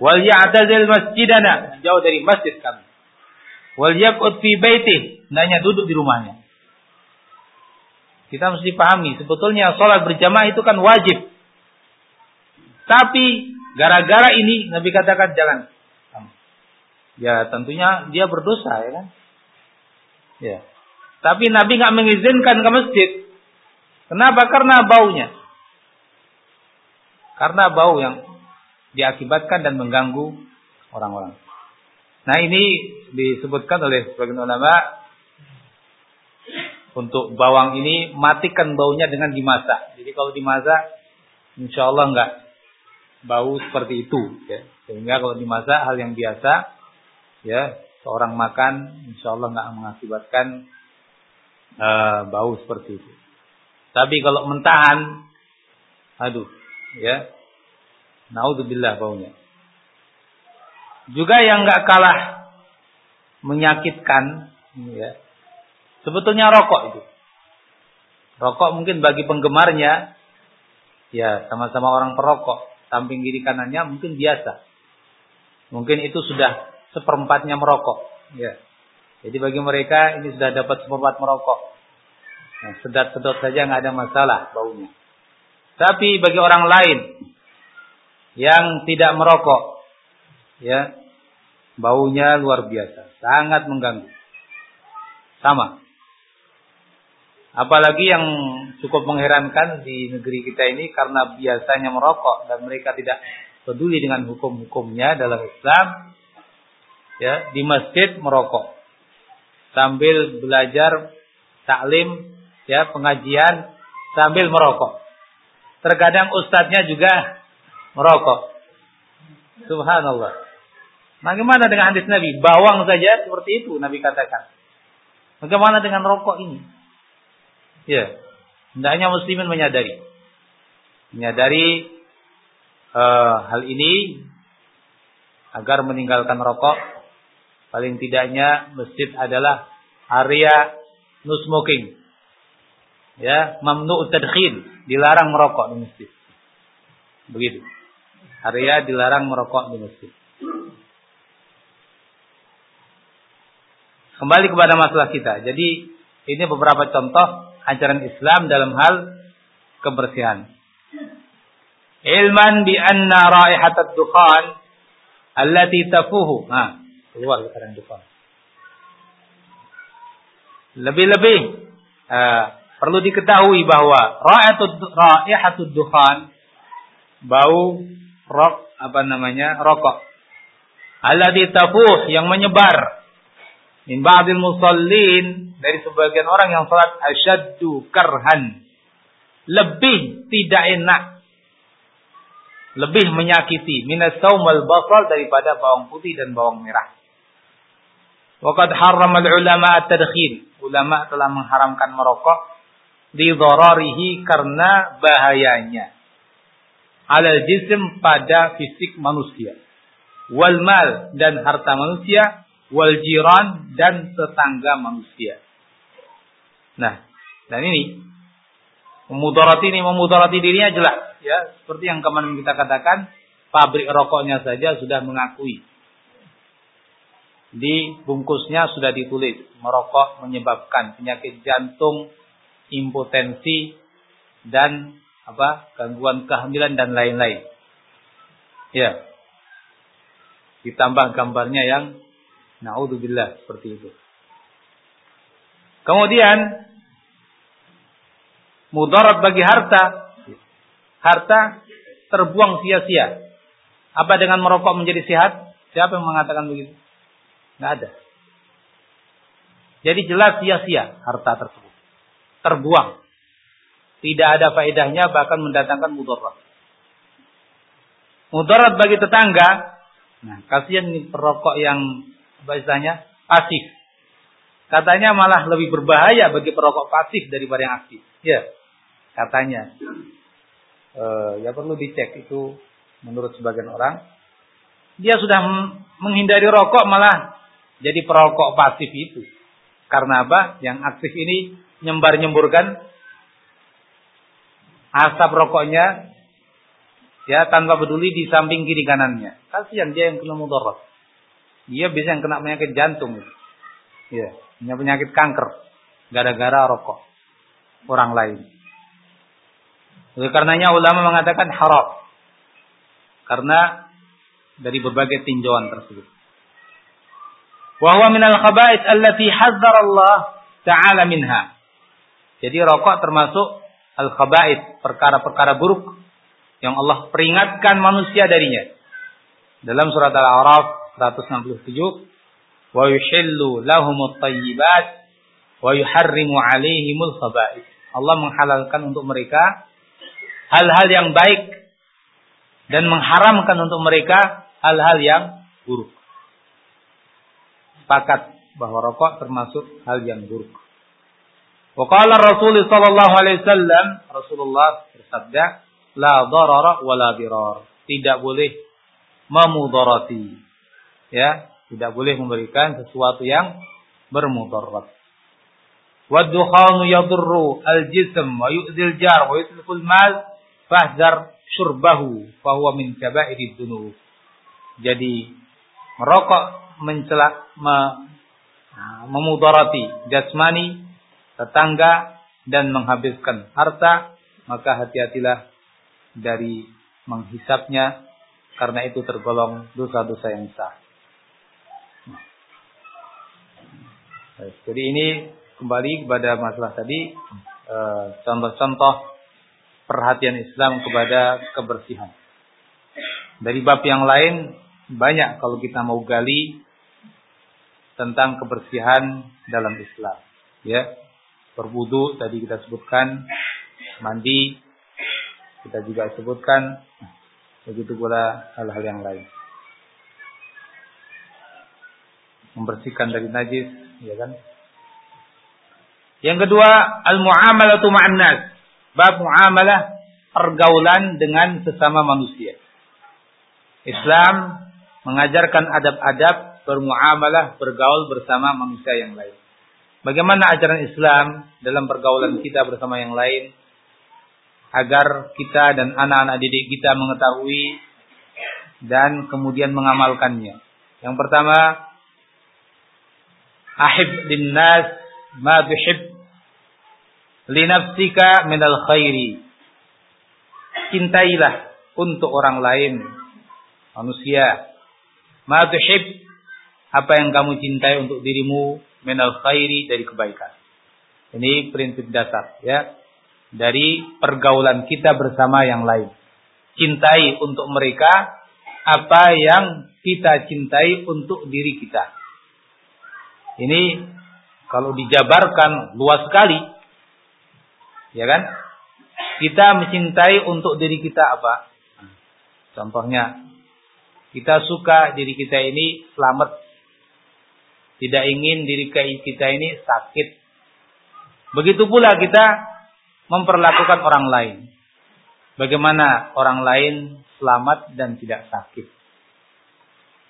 Wal ya'tazil masjidana, jauh dari masjid kami. Wal yaqut fi baiti, hendaknya duduk di rumahnya. Kita mesti pahami, sebetulnya sholat berjamaah itu kan wajib. Tapi gara-gara ini Nabi katakan jangan. Ya tentunya dia berdosa ya kan. Ya. Tapi Nabi nggak mengizinkan ke masjid. Kenapa? Karena baunya. Karena bau yang diakibatkan dan mengganggu orang-orang. Nah ini disebutkan oleh sebagian ulama untuk bawang ini matikan baunya dengan dimasak. Jadi kalau dimasak, insya Allah enggak bau seperti itu. Ya. Sehingga kalau dimasak hal yang biasa, ya seorang makan, insya Allah enggak mengakibatkan uh, bau seperti itu. Tapi kalau mentahan, aduh, ya, naudzubillah baunya. Juga yang enggak kalah menyakitkan, ya, Sebetulnya rokok itu. Rokok mungkin bagi penggemarnya, ya sama-sama orang perokok, samping kiri kanannya mungkin biasa. Mungkin itu sudah seperempatnya merokok. Ya. Jadi bagi mereka ini sudah dapat seperempat merokok. Nah, sedot-sedot saja nggak ada masalah baunya. Tapi bagi orang lain yang tidak merokok, ya baunya luar biasa, sangat mengganggu. Sama. Apalagi yang cukup mengherankan di negeri kita ini karena biasanya merokok dan mereka tidak peduli dengan hukum-hukumnya dalam Islam. Ya, di masjid merokok. Sambil belajar taklim, ya, pengajian sambil merokok. Terkadang ustadznya juga merokok. Subhanallah. Bagaimana dengan hadis Nabi? Bawang saja seperti itu Nabi katakan. Bagaimana dengan rokok ini? Ya, hendaknya muslimin menyadari. Menyadari uh, hal ini agar meninggalkan rokok. Paling tidaknya masjid adalah area no smoking. Ya, mamnu tadkhil, dilarang merokok di masjid. Begitu. Area dilarang merokok di masjid. Kembali kepada masalah kita. Jadi ini beberapa contoh ajaran Islam dalam hal kebersihan. Ilman bi anna raihat ad-dukhan allati tafuhu. Ha, keluar sekarang dukhan. Lebih-lebih uh, perlu diketahui bahwa raihatud dukhan bau rok apa namanya? rokok. Allati tafuh yang menyebar min ba'dil musallin dari sebagian orang yang salat asyaddu karhan lebih tidak enak lebih menyakiti minas saumal basal daripada bawang putih dan bawang merah. Waqad harrama ulama at-tadkhil. Ulama telah mengharamkan merokok di dhararihi karena bahayanya. Alal jism pada fisik manusia. Wal mal dan harta manusia wal jiran dan tetangga manusia. Nah, dan ini memudarati ini memudarati dirinya jelas ya, seperti yang kemarin kita katakan, pabrik rokoknya saja sudah mengakui. Di bungkusnya sudah ditulis merokok menyebabkan penyakit jantung, impotensi dan apa? gangguan kehamilan dan lain-lain. Ya. Ditambah gambarnya yang Naudzubillah seperti itu. Kemudian mudarat bagi harta. Harta terbuang sia-sia. Apa dengan merokok menjadi sehat? Siapa yang mengatakan begitu? Tidak ada. Jadi jelas sia-sia harta tersebut. Terbuang. Tidak ada faedahnya bahkan mendatangkan mudarat. Mudarat bagi tetangga. Nah, kasihan nih perokok yang istilahnya pasif. Katanya malah lebih berbahaya bagi perokok pasif daripada yang aktif. Ya, katanya. E, ya perlu dicek itu menurut sebagian orang. Dia sudah menghindari rokok malah jadi perokok pasif itu. Karena apa? Yang aktif ini nyembar-nyemburkan asap rokoknya ya tanpa peduli di samping kiri kanannya. Kasihan dia yang kena mudarat. Dia bisa yang kena penyakit jantung. Ya, punya penyakit kanker gara-gara rokok orang lain. Oleh karenanya ulama mengatakan haram. Karena dari berbagai tinjauan tersebut. Wa huwa minal khaba'ith allati hazzara Allah taala minha. Jadi rokok termasuk al-khaba'ith, perkara-perkara buruk yang Allah peringatkan manusia darinya. Dalam surat Al-A'raf 167 wa yuhillu lahumut tayyibat wa yuharrimu alaihimul khaba'ith. Allah menghalalkan untuk mereka hal-hal yang baik dan mengharamkan untuk mereka hal-hal yang buruk. Sepakat bahwa rokok termasuk hal yang buruk. Wa qala Rasul sallallahu alaihi wasallam, Rasulullah bersabda, la darara wa la dirar. Tidak boleh memudarati. Ya, tidak boleh memberikan sesuatu yang bermudarat. Waddukhanu yadurru al-jism wa yu'dil jar wa mal fahzar syurbahu fahuwa min kaba'iri dunub. Jadi merokok mencela me, memudarati jasmani, tetangga dan menghabiskan harta, maka hati-hatilah dari menghisapnya karena itu tergolong dosa-dosa yang Jadi ini kembali kepada masalah tadi eh, contoh-contoh perhatian Islam kepada kebersihan. Dari bab yang lain banyak kalau kita mau gali tentang kebersihan dalam Islam. Ya, berwudu tadi kita sebutkan, mandi kita juga sebutkan, begitu pula hal-hal yang lain. Membersihkan dari najis, ya kan? Yang kedua, al-muamalatu ma'an nas. Bab muamalah pergaulan dengan sesama manusia. Islam mengajarkan adab-adab bermuamalah bergaul bersama manusia yang lain. Bagaimana ajaran Islam dalam pergaulan kita bersama yang lain agar kita dan anak-anak didik kita mengetahui dan kemudian mengamalkannya. Yang pertama, ahib linnas ma tuhib li nafsika minal khairi. Cintailah untuk orang lain manusia ma tuhib apa yang kamu cintai untuk dirimu minal khairi dari kebaikan. Ini prinsip dasar ya dari pergaulan kita bersama yang lain. Cintai untuk mereka apa yang kita cintai untuk diri kita. Ini kalau dijabarkan luas sekali. Ya kan? Kita mencintai untuk diri kita apa? Contohnya, kita suka diri kita ini selamat. Tidak ingin diri kita ini sakit. Begitu pula kita memperlakukan orang lain. Bagaimana orang lain selamat dan tidak sakit.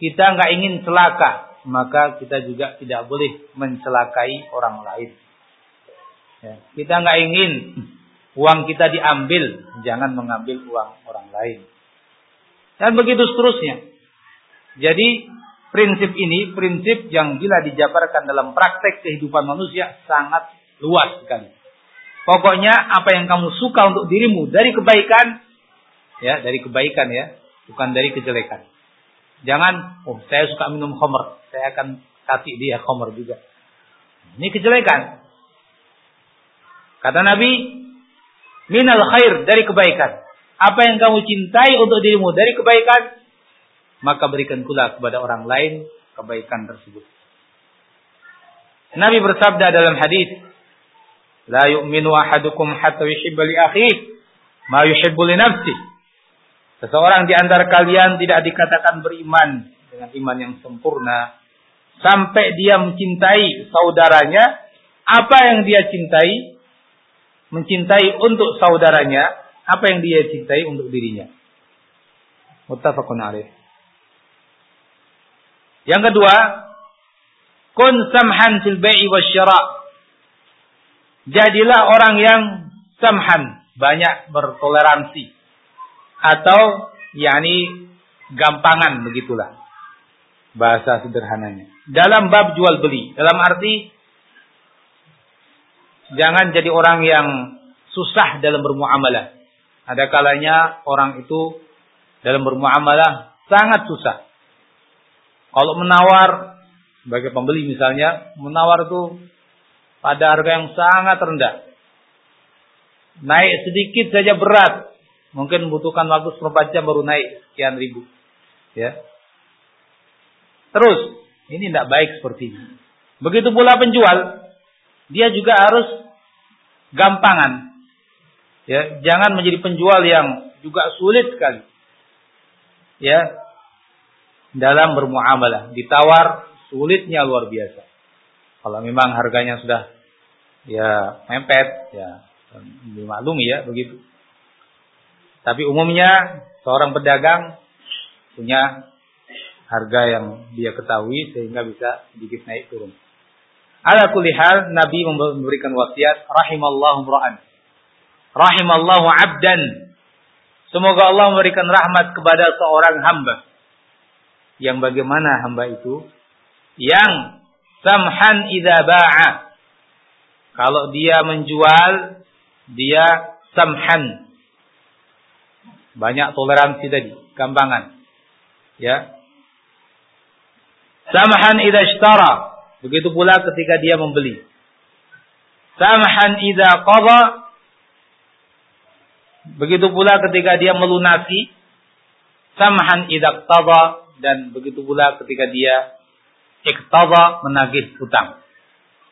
Kita nggak ingin celaka, maka kita juga tidak boleh mencelakai orang lain. Ya, kita nggak ingin uang kita diambil, jangan mengambil uang orang lain. Dan begitu seterusnya. Jadi prinsip ini prinsip yang bila dijabarkan dalam praktek kehidupan manusia sangat luas sekali. Pokoknya apa yang kamu suka untuk dirimu dari kebaikan, ya dari kebaikan ya, bukan dari kejelekan. Jangan, oh saya suka minum khamr, saya akan kasih dia khamr juga. Ini kejelekan. Kata Nabi, minal khair dari kebaikan. Apa yang kamu cintai untuk dirimu dari kebaikan, maka berikan pula kepada orang lain kebaikan tersebut. Nabi bersabda dalam hadis, "La yu'minu ahadukum hatta yuhibba li akhihi ma yuhibbu li nafsihi." Seseorang di antara kalian tidak dikatakan beriman dengan iman yang sempurna sampai dia mencintai saudaranya apa yang dia cintai? Mencintai untuk saudaranya apa yang dia cintai untuk dirinya? Muttafaqun alaih. Yang kedua kun samhan fil bai'i wasyara jadilah orang yang samhan banyak bertoleransi atau yakni gampangan begitulah bahasa sederhananya dalam bab jual beli dalam arti jangan jadi orang yang susah dalam bermuamalah. Ada kalanya orang itu dalam bermuamalah sangat susah. Kalau menawar sebagai pembeli misalnya, menawar itu pada harga yang sangat rendah. Naik sedikit saja berat. Mungkin membutuhkan waktu seperempat jam baru naik sekian ribu. Ya. Terus, ini tidak baik seperti ini. Begitu pula penjual, dia juga harus gampangan. Ya, jangan menjadi penjual yang juga sulit sekali. Ya, dalam bermuamalah, ditawar sulitnya luar biasa. Kalau memang harganya sudah ya mepet, ya dimaklumi ya begitu. Tapi umumnya seorang pedagang punya harga yang dia ketahui sehingga bisa sedikit naik turun. Ala kulli hal Nabi memberikan wasiat rahimallahu ra'an. Rahimallahu 'abdan. Semoga Allah memberikan rahmat kepada seorang hamba. Yang bagaimana hamba itu? Yang samhan idza ba'a. Kalau dia menjual, dia samhan. Banyak toleransi tadi, gampangan. Ya. Samhan idza ishtara Begitu pula ketika dia membeli. Samhan idza qadha Begitu pula ketika dia melunasi. Samhan idza qadha dan begitu pula ketika dia iqtada menagih utang.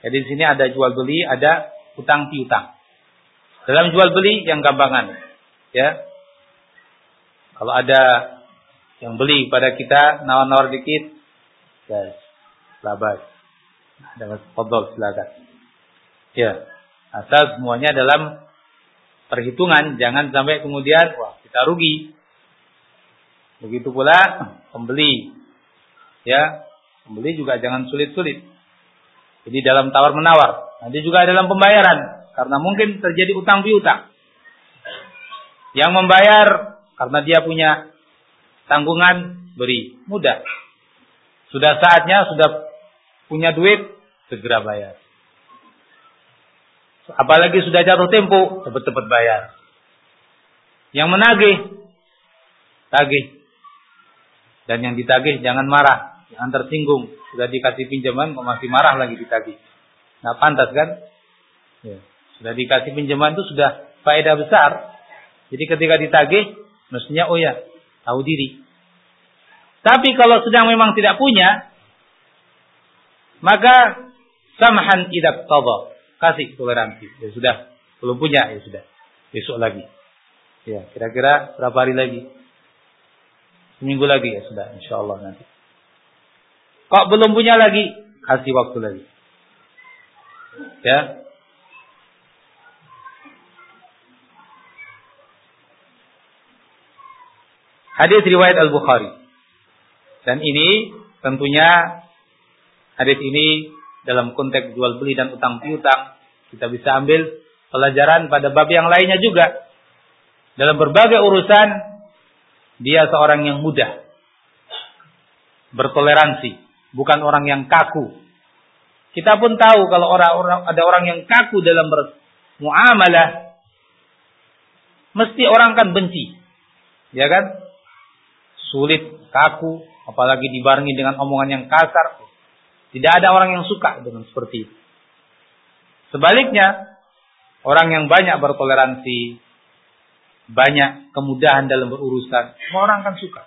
Jadi di sini ada jual beli, ada utang piutang. Dalam jual beli yang gampangan, ya. Kalau ada yang beli pada kita nawar-nawar dikit, ya, labas. Dengan fadol silakan. Ya. Asal semuanya dalam perhitungan, jangan sampai kemudian wah kita rugi. Begitu pula pembeli. Ya, pembeli juga jangan sulit-sulit. Jadi dalam tawar menawar, nanti juga dalam pembayaran karena mungkin terjadi utang piutang. Yang membayar karena dia punya tanggungan beri mudah. Sudah saatnya sudah punya duit segera bayar. Apalagi sudah jatuh tempo, cepat-cepat bayar. Yang menagih, tagih. Dan yang ditagih jangan marah, jangan tersinggung. Sudah dikasih pinjaman kok masih marah lagi ditagih. Nah pantas kan? Ya. Sudah dikasih pinjaman itu sudah faedah besar. Jadi ketika ditagih, mestinya oh ya, tahu diri. Tapi kalau sedang memang tidak punya, maka Samahan idak qadha. Kasih toleransi. Ya sudah. Belum punya ya sudah. Besok lagi. Ya, kira-kira berapa hari lagi? Seminggu lagi ya sudah, insya Allah nanti. Kok belum punya lagi? Kasih waktu lagi. Ya. Hadis riwayat Al-Bukhari. Dan ini tentunya hadis ini dalam konteks jual beli dan utang piutang. Kita bisa ambil pelajaran pada bab yang lainnya juga. Dalam berbagai urusan, dia seorang yang mudah. Bertoleransi. Bukan orang yang kaku. Kita pun tahu kalau orang-orang ada orang yang kaku dalam bermuamalah, mesti orang kan benci. Ya kan? Sulit, kaku, apalagi dibarengi dengan omongan yang kasar, tidak ada orang yang suka dengan seperti itu. Sebaliknya, orang yang banyak bertoleransi, banyak kemudahan dalam berurusan, semua orang akan suka.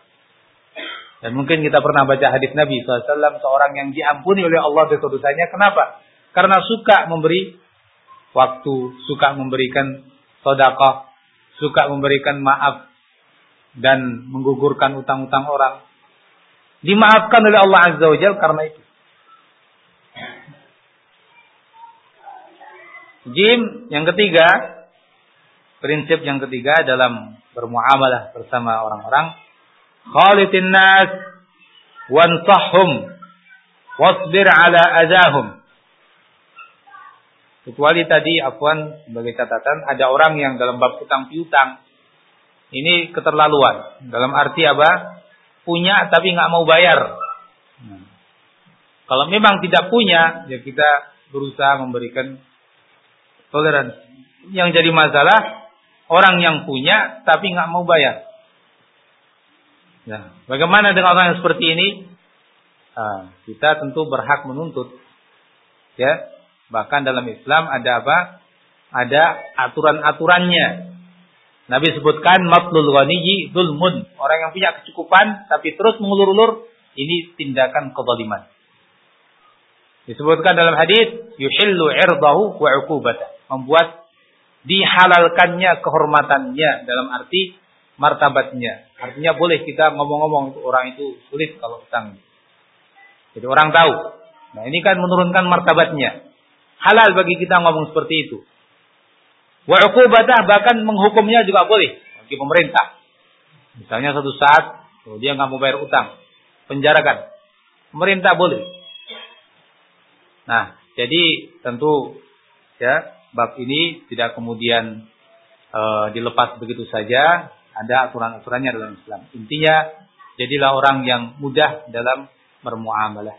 Dan mungkin kita pernah baca hadis Nabi SAW, seorang yang diampuni oleh Allah dosa-dosanya. Kenapa? Karena suka memberi waktu, suka memberikan sodakah, suka memberikan maaf, dan menggugurkan utang-utang orang dimaafkan oleh Allah Azza wa Jalla karena itu. Jim yang ketiga, prinsip yang ketiga dalam bermuamalah bersama orang-orang khalitin nas wansahum wasbir ala azahum. Kecuali tadi afwan sebagai catatan ada orang yang dalam bab utang piutang ini keterlaluan. Dalam arti apa? Punya tapi nggak mau bayar. Kalau memang tidak punya, ya kita berusaha memberikan toleransi. Yang jadi masalah orang yang punya tapi nggak mau bayar. Nah, bagaimana dengan orang yang seperti ini? Nah, kita tentu berhak menuntut. Ya, Bahkan dalam Islam ada apa? Ada aturan-aturannya. Nabi sebutkan matlul ghaniyyi zulmun. Orang yang punya kecukupan tapi terus mengulur-ulur, ini tindakan kezaliman. Disebutkan dalam hadis yuhillu irdahu wa uqubatah. Membuat dihalalkannya kehormatannya dalam arti martabatnya. Artinya boleh kita ngomong-ngomong orang itu sulit kalau utang. Jadi orang tahu. Nah ini kan menurunkan martabatnya. Halal bagi kita ngomong seperti itu. Wa uqubatah bahkan menghukumnya juga boleh bagi pemerintah. Misalnya satu saat kalau dia nggak mau bayar utang, penjarakan. Pemerintah boleh. Nah, jadi tentu ya bab ini tidak kemudian e, dilepas begitu saja. Ada aturan-aturannya dalam Islam. Intinya jadilah orang yang mudah dalam bermuamalah.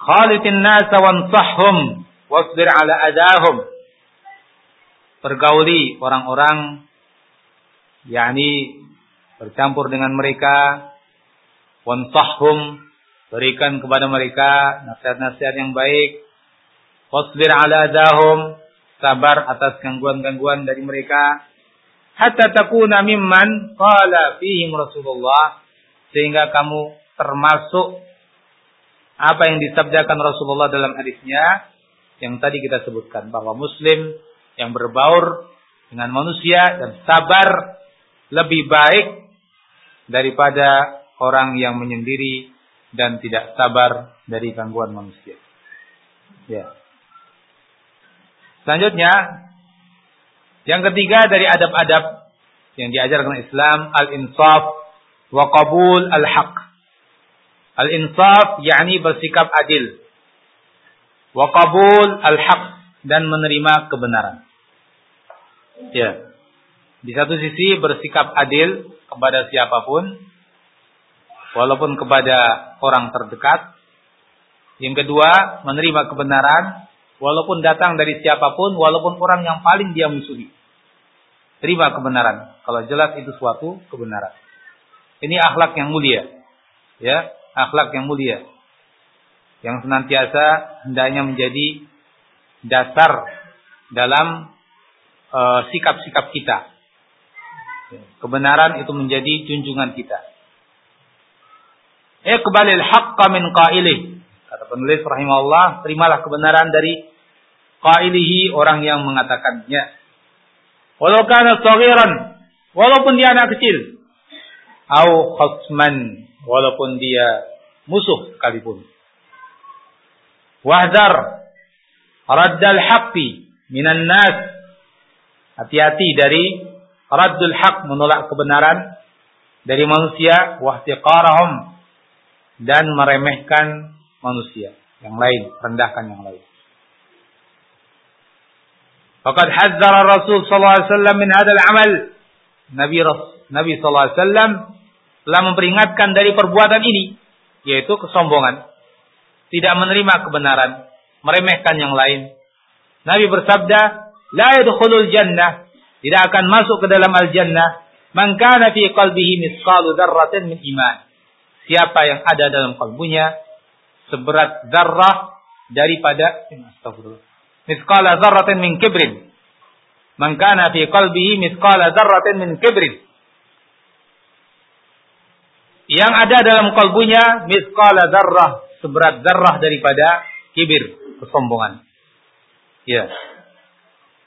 Khalitin nasa wansahhum wasbir ala adahum. Pergauli orang-orang yakni bercampur dengan mereka wansahhum berikan kepada mereka nasihat-nasihat yang baik wasbir ala adahum sabar atas gangguan-gangguan dari mereka hatta takuna mimman qala fihim Rasulullah sehingga kamu termasuk apa yang disabdakan Rasulullah dalam hadisnya yang tadi kita sebutkan bahwa muslim yang berbaur dengan manusia dan sabar lebih baik daripada orang yang menyendiri dan tidak sabar dari gangguan manusia. Ya. Selanjutnya yang ketiga dari adab-adab yang diajarkan Islam al-insaf wa qabul al-haq. Al-insaf yakni bersikap adil. Wa qabul al-haq dan menerima kebenaran. Ya. Di satu sisi bersikap adil kepada siapa pun walaupun kepada orang terdekat. Yang kedua, menerima kebenaran walaupun datang dari siapa pun walaupun orang yang paling dia musuhi. Terima kebenaran kalau jelas itu suatu kebenaran. Ini akhlak yang mulia. Ya, akhlak yang mulia yang senantiasa hendaknya menjadi dasar dalam sikap-sikap uh, kita. Kebenaran itu menjadi junjungan kita. Iqbalil haqqa min qailih. Kata penulis rahimahullah, terimalah kebenaran dari qailihi orang yang mengatakannya. Walau kana saghiran, walaupun dia anak kecil. Au khasman, walaupun dia musuh sekalipun. Wahdar raddal haqqi minan nas. Hati-hati dari raddul haq menolak kebenaran dari manusia wahtiqarahum dan meremehkan manusia yang lain, rendahkan yang lain. Faqad hazzara Rasul sallallahu alaihi wasallam min hadzal amal. Nabi Nabi sallallahu alaihi wasallam telah memperingatkan dari perbuatan ini, yaitu kesombongan, tidak menerima kebenaran, meremehkan yang lain. Nabi bersabda, "La yadkhulul jannah," tidak akan masuk ke dalam al-jannah, "man kana fi qalbihi mithqalu dzarratin min iman." Siapa yang ada dalam kalbunya seberat zarrah daripada astagfirullah. Mithqala dzarratin min kibrin. Man kana fi qalbihi mithqala dzarratin min kibrin yang ada dalam kalbunya misqala zarrah seberat zarrah daripada kibir kesombongan ya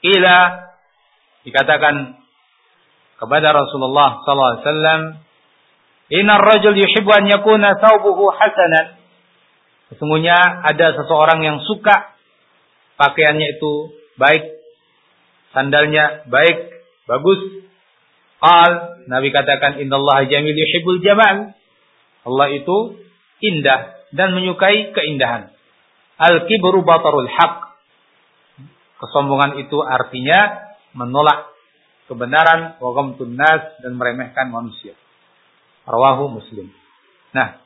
ila dikatakan kepada Rasulullah sallallahu alaihi wasallam Inna rajul yuhibbu an yakuna thawbuhu hasanan. Sesungguhnya ada seseorang yang suka pakaiannya itu baik, sandalnya baik, bagus. Al Nabi katakan innallaha jamil yuhibbul jamal. Allah itu indah dan menyukai keindahan. Al kibru batarul haq. Kesombongan itu artinya menolak kebenaran wa ghamtun nas dan meremehkan manusia. Rawahu Muslim. Nah,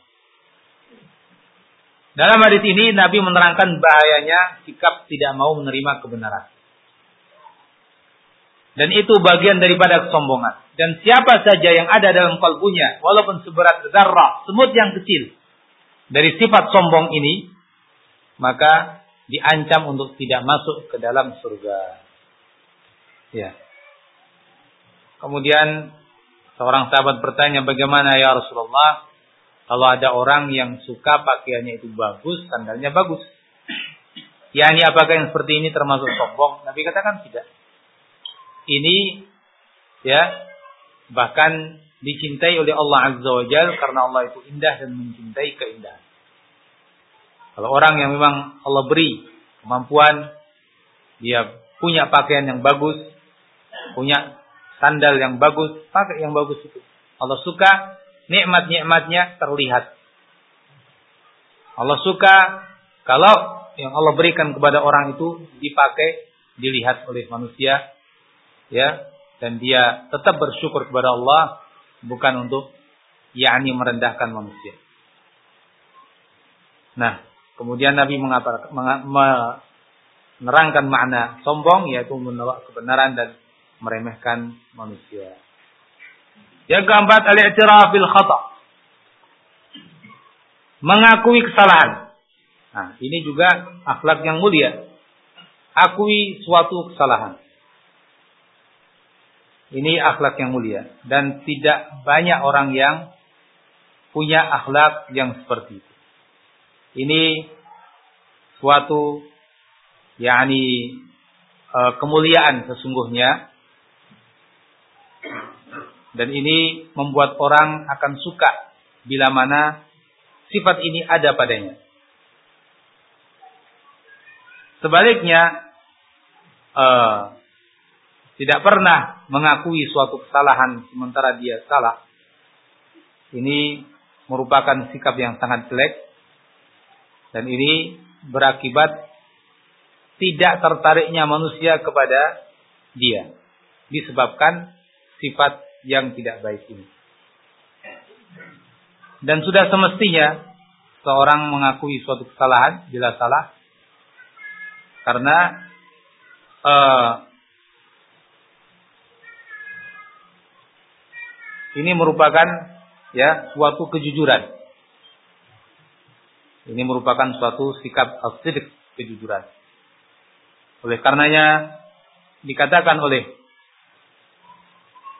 dalam hadis ini Nabi menerangkan bahayanya sikap tidak mau menerima kebenaran. Dan itu bagian daripada kesombongan. Dan siapa saja yang ada dalam kalbunya, walaupun seberat zarrah, semut yang kecil, dari sifat sombong ini, maka diancam untuk tidak masuk ke dalam surga. Ya. Kemudian seorang sahabat bertanya, bagaimana ya Rasulullah? Kalau ada orang yang suka pakaiannya itu bagus, sandalnya bagus. Ya ini apakah yang seperti ini termasuk sombong? Nabi katakan tidak. Ini ya bahkan dicintai oleh Allah Azza wa Jal karena Allah itu indah dan mencintai keindahan. Kalau orang yang memang Allah beri kemampuan, dia punya pakaian yang bagus, punya sandal yang bagus, pakai yang bagus itu. Allah suka, nikmat-nikmatnya terlihat. Allah suka kalau yang Allah berikan kepada orang itu dipakai, dilihat oleh manusia, ya, dan dia tetap bersyukur kepada Allah bukan untuk yakni merendahkan manusia. Nah, kemudian Nabi mengapa, menerangkan makna sombong yaitu menolak kebenaran dan meremehkan manusia. Yang keempat, al-i'tiraf bil khata. Mengakui kesalahan. Nah, ini juga akhlak yang mulia. Akui suatu kesalahan. Ini akhlak yang mulia dan tidak banyak orang yang punya akhlak yang seperti itu. Ini suatu yakni uh, kemuliaan sesungguhnya dan ini membuat orang akan suka bila mana sifat ini ada padanya. Sebaliknya, uh, tidak pernah mengakui suatu kesalahan sementara dia salah. Ini merupakan sikap yang sangat jelek. Dan ini berakibat tidak tertariknya manusia kepada dia. Disebabkan sifat yang tidak baik ini. Dan sudah semestinya seorang mengakui suatu kesalahan bila salah karena uh, ini merupakan ya suatu kejujuran. Ini merupakan suatu sikap asidik kejujuran. Oleh karenanya dikatakan oleh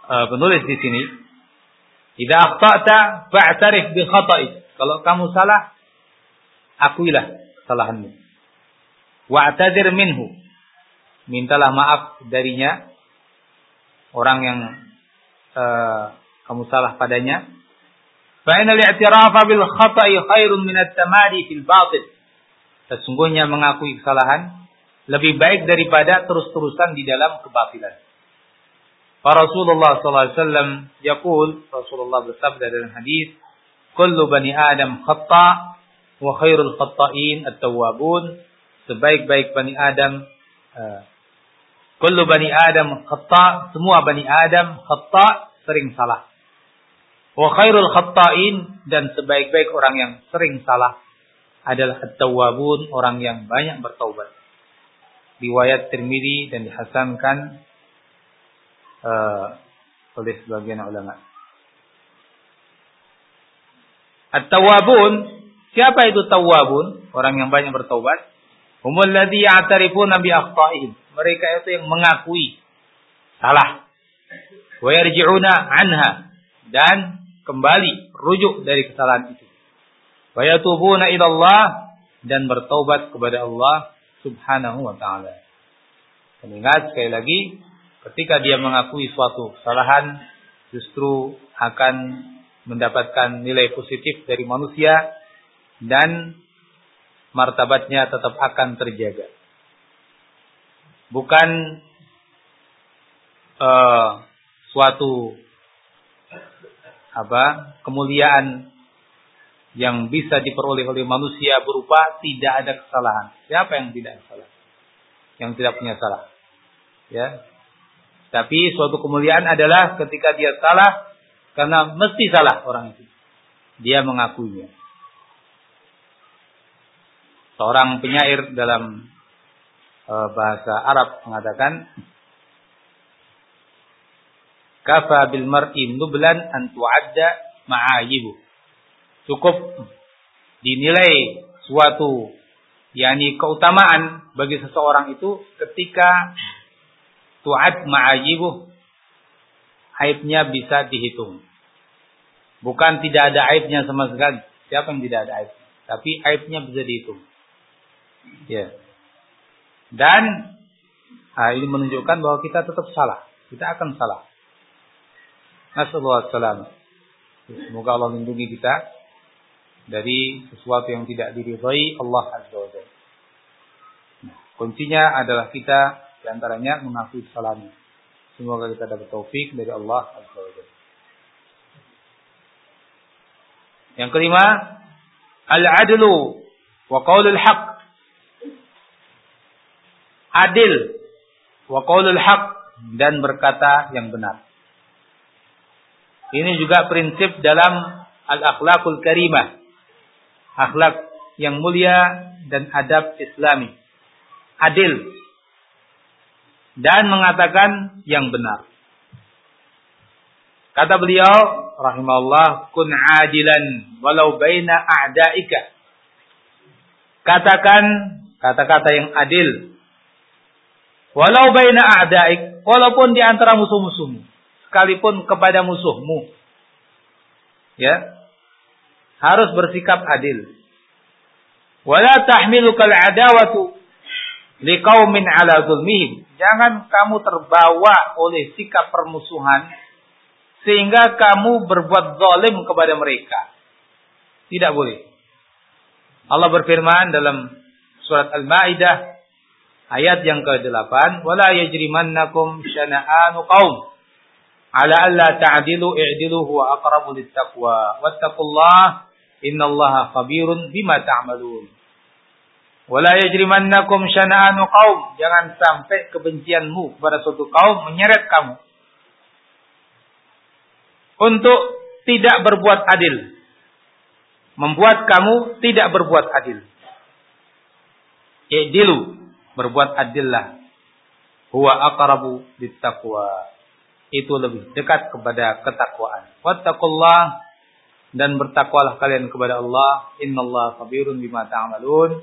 uh, penulis di sini, "Idza akhta'ta fa'tarif bi khata'i." Kalau kamu salah, akuilah kesalahanmu. Wa'tadir minhu. Mintalah maaf darinya orang yang uh, kamu salah padanya. Fa'inal i'tirafa bil khata'i khairun min at-tamari fil batil. Sesungguhnya mengakui kesalahan lebih baik daripada terus-terusan di dalam kebatilan. Rasulullah SAW yaqul Rasulullah bersabda dalam hadis kullu bani Adam khata wa khairul khata'in at-tawwabun sebaik-baik bani Adam uh, kullu bani Adam khata semua bani Adam khata sering salah wa khairul khata'in dan sebaik-baik orang yang sering salah adalah at-tawwabun orang yang banyak bertaubat riwayat Tirmidzi dan dihasankan uh, oleh sebagian ulama. At-tawwabun, siapa itu tawwabun? Orang yang banyak bertaubat. Humul ladzi ya'tarifuna bi akhta'ihim. Mereka itu yang mengakui salah. Wa yarji'una anha dan kembali rujuk dari kesalahan itu. Wa ila Allah dan bertaubat kepada Allah Subhanahu wa taala. Dan ingat sekali lagi ketika dia mengakui suatu kesalahan justru akan mendapatkan nilai positif dari manusia dan martabatnya tetap akan terjaga. bukan uh, suatu apa kemuliaan yang bisa diperoleh oleh manusia berupa tidak ada kesalahan. Siapa yang tidak salah? Yang tidak punya salah. Ya. Tapi suatu kemuliaan adalah ketika dia salah karena mesti salah orang itu. Dia mengakuinya. Seorang penyair dalam uh, bahasa Arab mengatakan Kafa bil mar'i nublan an tu'adda ma'ayibu cukup dinilai suatu yakni keutamaan bagi seseorang itu ketika tu'ad ma'ayibuh aibnya bisa dihitung. Bukan tidak ada aibnya sama sekali. Siapa yang tidak ada aib? Tapi aibnya bisa dihitung. Ya. Dan nah ini menunjukkan bahwa kita tetap salah. Kita akan salah. Nasallahu Semoga Allah melindungi kita dari sesuatu yang tidak diridhai Allah Azza wa. Nah, kuncinya adalah kita di antaranya mengakui kesalahan. Semoga kita dapat taufik dari Allah Azza wa. Yang kelima, al-adlu wa qaulul haq. Adil wa qaulul haq dan berkata yang benar. Ini juga prinsip dalam al-akhlaqul karimah akhlak yang mulia dan adab islami. Adil. Dan mengatakan yang benar. Kata beliau, rahimahullah, kun adilan walau baina a'daika. Katakan kata-kata yang adil. Walau baina a'daik, walaupun di antara musuh-musuhmu, sekalipun kepada musuhmu. Ya, harus bersikap adil. Wala tahmilukal adawatu liqaumin ala zulmihim. Jangan kamu terbawa oleh sikap permusuhan sehingga kamu berbuat zalim kepada mereka. Tidak boleh. Allah berfirman dalam surat Al-Maidah ayat yang ke-8, "Wala yajrimannakum syana'anu qaum ala alla ta'dilu i'dilu huwa aqrabu lit-taqwa wattaqullaha Innallaha khabirun bima ta'malun. Wala yajrimannakum syana'anu qaum. Jangan sampai kebencianmu kepada suatu kaum menyeret kamu. Untuk tidak berbuat adil. Membuat kamu tidak berbuat adil. I'dilu. Berbuat adillah. Huwa aqrabu taqwa. Itu lebih dekat kepada ketakwaan. Wattaqullah dan bertakwalah kalian kepada Allah. Innallaha khabirun bima ta'malun.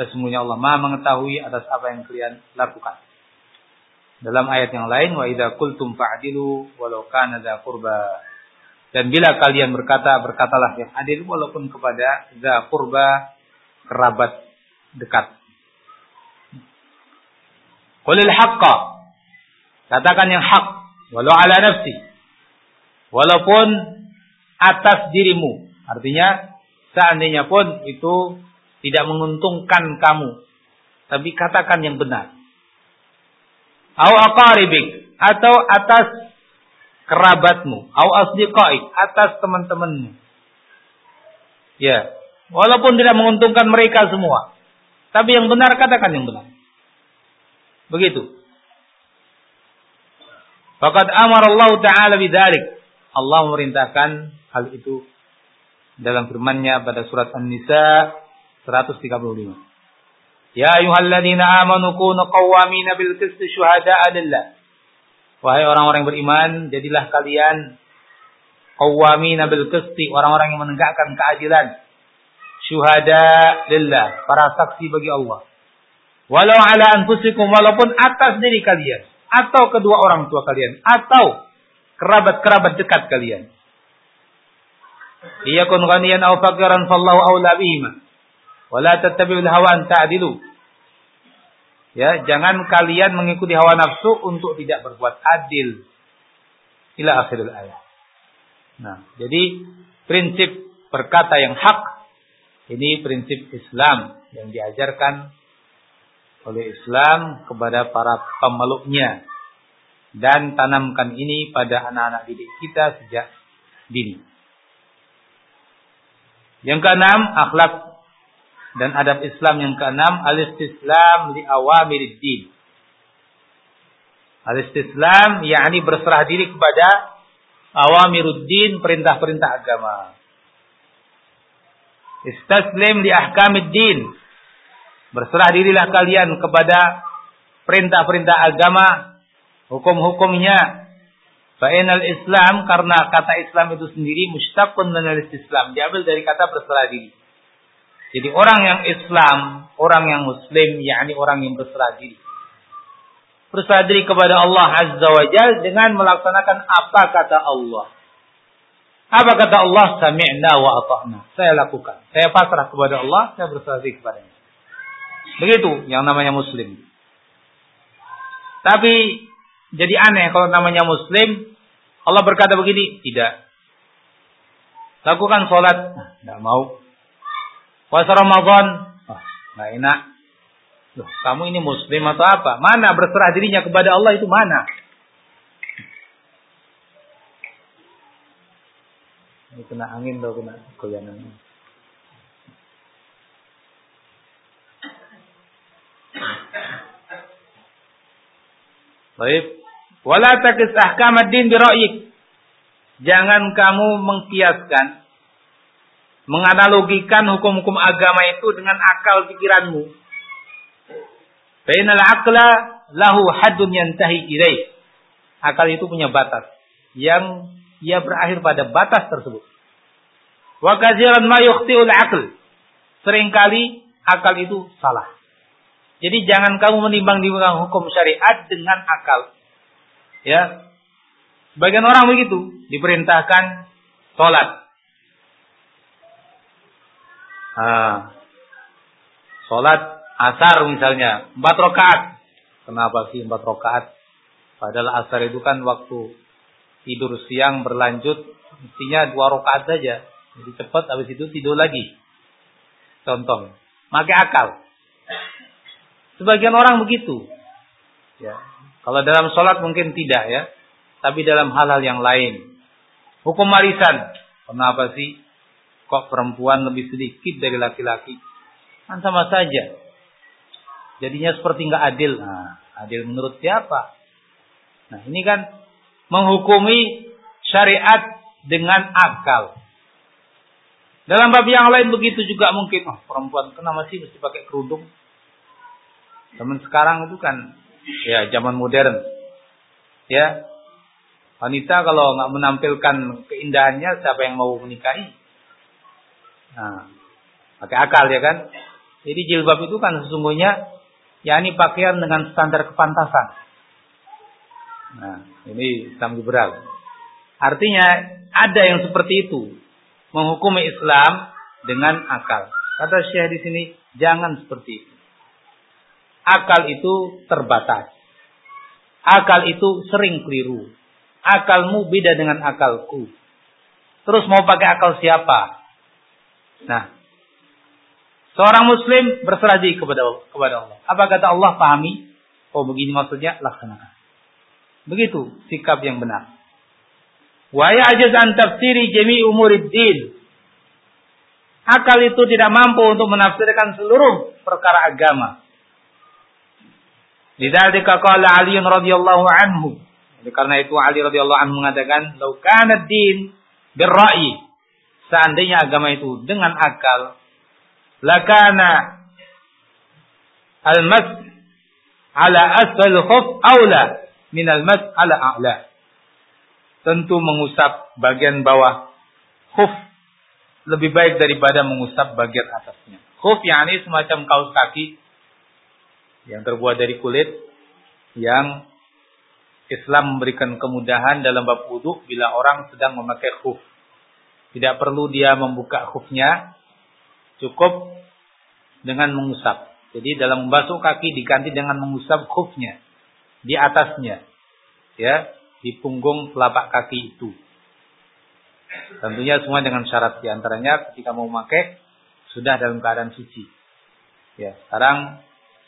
Sesungguhnya Allah Maha mengetahui atas apa yang kalian lakukan. Dalam ayat yang lain wa idza qultum fa'dilu walau kana dza qurba. Dan bila kalian berkata berkatalah yang adil walaupun kepada dza qurba kerabat dekat. Qulil haqqa. Katakan yang hak walau ala nafsi walaupun atas dirimu. Artinya seandainya pun itu tidak menguntungkan kamu. Tapi katakan yang benar. Au aqaribik atau atas kerabatmu, au asdiqaik atas teman-temanmu. Ya, walaupun tidak menguntungkan mereka semua. Tapi yang benar katakan yang benar. Begitu. Fakat amar Allah Ta'ala bidzalik. Allah memerintahkan hal itu dalam firman-Nya pada surat An-Nisa 135. Ya ayyuhalladzina amanu kunu qawwamina bil qisti syuhada'a lillah. Wahai orang-orang beriman, jadilah kalian qawwamina bil qisti, orang-orang yang menegakkan keadilan. Syuhada lillah, para saksi bagi Allah. Walau ala anfusikum, walaupun atas diri kalian, atau kedua orang tua kalian, atau kerabat-kerabat dekat kalian. Iyakun ghaniyan aw faqiran fallahu aula bihima. Wala tattabi'ul hawa an ta'dilu. Ya, jangan kalian mengikuti hawa nafsu untuk tidak berbuat adil. Ila akhiril ayat. Nah, jadi prinsip berkata yang hak ini prinsip Islam yang diajarkan oleh Islam kepada para pemeluknya dan tanamkan ini pada anak-anak didik kita sejak dini. Yang keenam, akhlak dan adab Islam yang keenam, al-istislam li awamiriddin. Al-istislam yakni berserah diri kepada awamiruddin, perintah-perintah agama. Istaslim li ahkamiddin. Berserah dirilah kalian kepada perintah-perintah agama, hukum-hukumnya. Fa'inal Islam karena kata Islam itu sendiri mustaqun minal Islam. Diambil dari kata berserah diri. Jadi orang yang Islam, orang yang Muslim, yakni orang yang berserah diri. Berserah diri kepada Allah Azza wa Jal dengan melaksanakan apa kata Allah. Apa kata Allah? Sami'na wa ata'na. Saya lakukan. Saya pasrah kepada Allah, saya berserah diri kepadanya. Begitu yang namanya muslim. Tapi jadi aneh kalau namanya muslim, Allah berkata begini, tidak. Lakukan sholat, tidak mau. Puasa Ramadan, oh, nggak enak. Loh, kamu ini muslim atau apa? Mana berserah dirinya kepada Allah itu mana? Ini kena angin atau kena goyangan. Baik. Wala takis ahkam ad-din bi Jangan kamu mengkiaskan menganalogikan hukum-hukum agama itu dengan akal pikiranmu. Bainal aqla lahu haddun yantahi ilaih. Akal itu punya batas yang ia berakhir pada batas tersebut. Wa katsiran ma yukhti'ul aql. Seringkali akal itu salah. Jadi jangan kamu menimbang-nimbang hukum syariat dengan akal. Ya. Bagian orang begitu, diperintahkan sholat. Nah, sholat asar misalnya, empat rakaat. Kenapa sih empat rakaat? Padahal asar itu kan waktu tidur siang berlanjut, mestinya dua rakaat saja. Jadi cepat, habis itu tidur lagi. Contoh, pakai akal. Sebagian orang begitu. Ya. Kalau dalam sholat mungkin tidak ya. Tapi dalam hal-hal yang lain. Hukum warisan. Kenapa sih? Kok perempuan lebih sedikit dari laki-laki? Kan sama saja. Jadinya seperti nggak adil. Nah, adil menurut siapa? Nah ini kan menghukumi syariat dengan akal. Dalam bab yang lain begitu juga mungkin. Oh, perempuan kenapa sih mesti pakai kerudung? Zaman sekarang itu kan ya zaman modern. Ya. Wanita kalau nggak menampilkan keindahannya siapa yang mau menikahi? Nah, pakai akal ya kan? Jadi jilbab itu kan sesungguhnya ya ini pakaian dengan standar kepantasan. Nah, ini Islam liberal. Artinya ada yang seperti itu menghukumi Islam dengan akal. Kata Syekh di sini jangan seperti itu akal itu terbatas. Akal itu sering keliru. Akalmu beda dengan akalku. Terus mau pakai akal siapa? Nah, seorang muslim berserah diri kepada kepada Allah. Apa kata Allah? Pahami. Oh begini maksudnya, laksanakan. Begitu sikap yang benar. Wa ya'jaz an tafsiri jami' umuriddin. Akal itu tidak mampu untuk menafsirkan seluruh perkara agama. Lidzalika qala Ali radhiyallahu anhu. Jadi karena itu Ali radhiyallahu anhu mengatakan, "Lau kana din birra'i." Seandainya agama itu dengan akal, lakana al-mas ala asfal khuf aula min al-mas ala a'la. Tentu mengusap bagian bawah khuf lebih baik daripada mengusap bagian atasnya. Khuf yakni semacam kaos kaki yang terbuat dari kulit yang Islam memberikan kemudahan dalam bab wudhu bila orang sedang memakai khuf. Tidak perlu dia membuka khufnya, cukup dengan mengusap. Jadi dalam membasuh kaki diganti dengan mengusap khufnya di atasnya, ya di punggung telapak kaki itu. Tentunya semua dengan syarat di antaranya ketika mau memakai sudah dalam keadaan suci. Ya, sekarang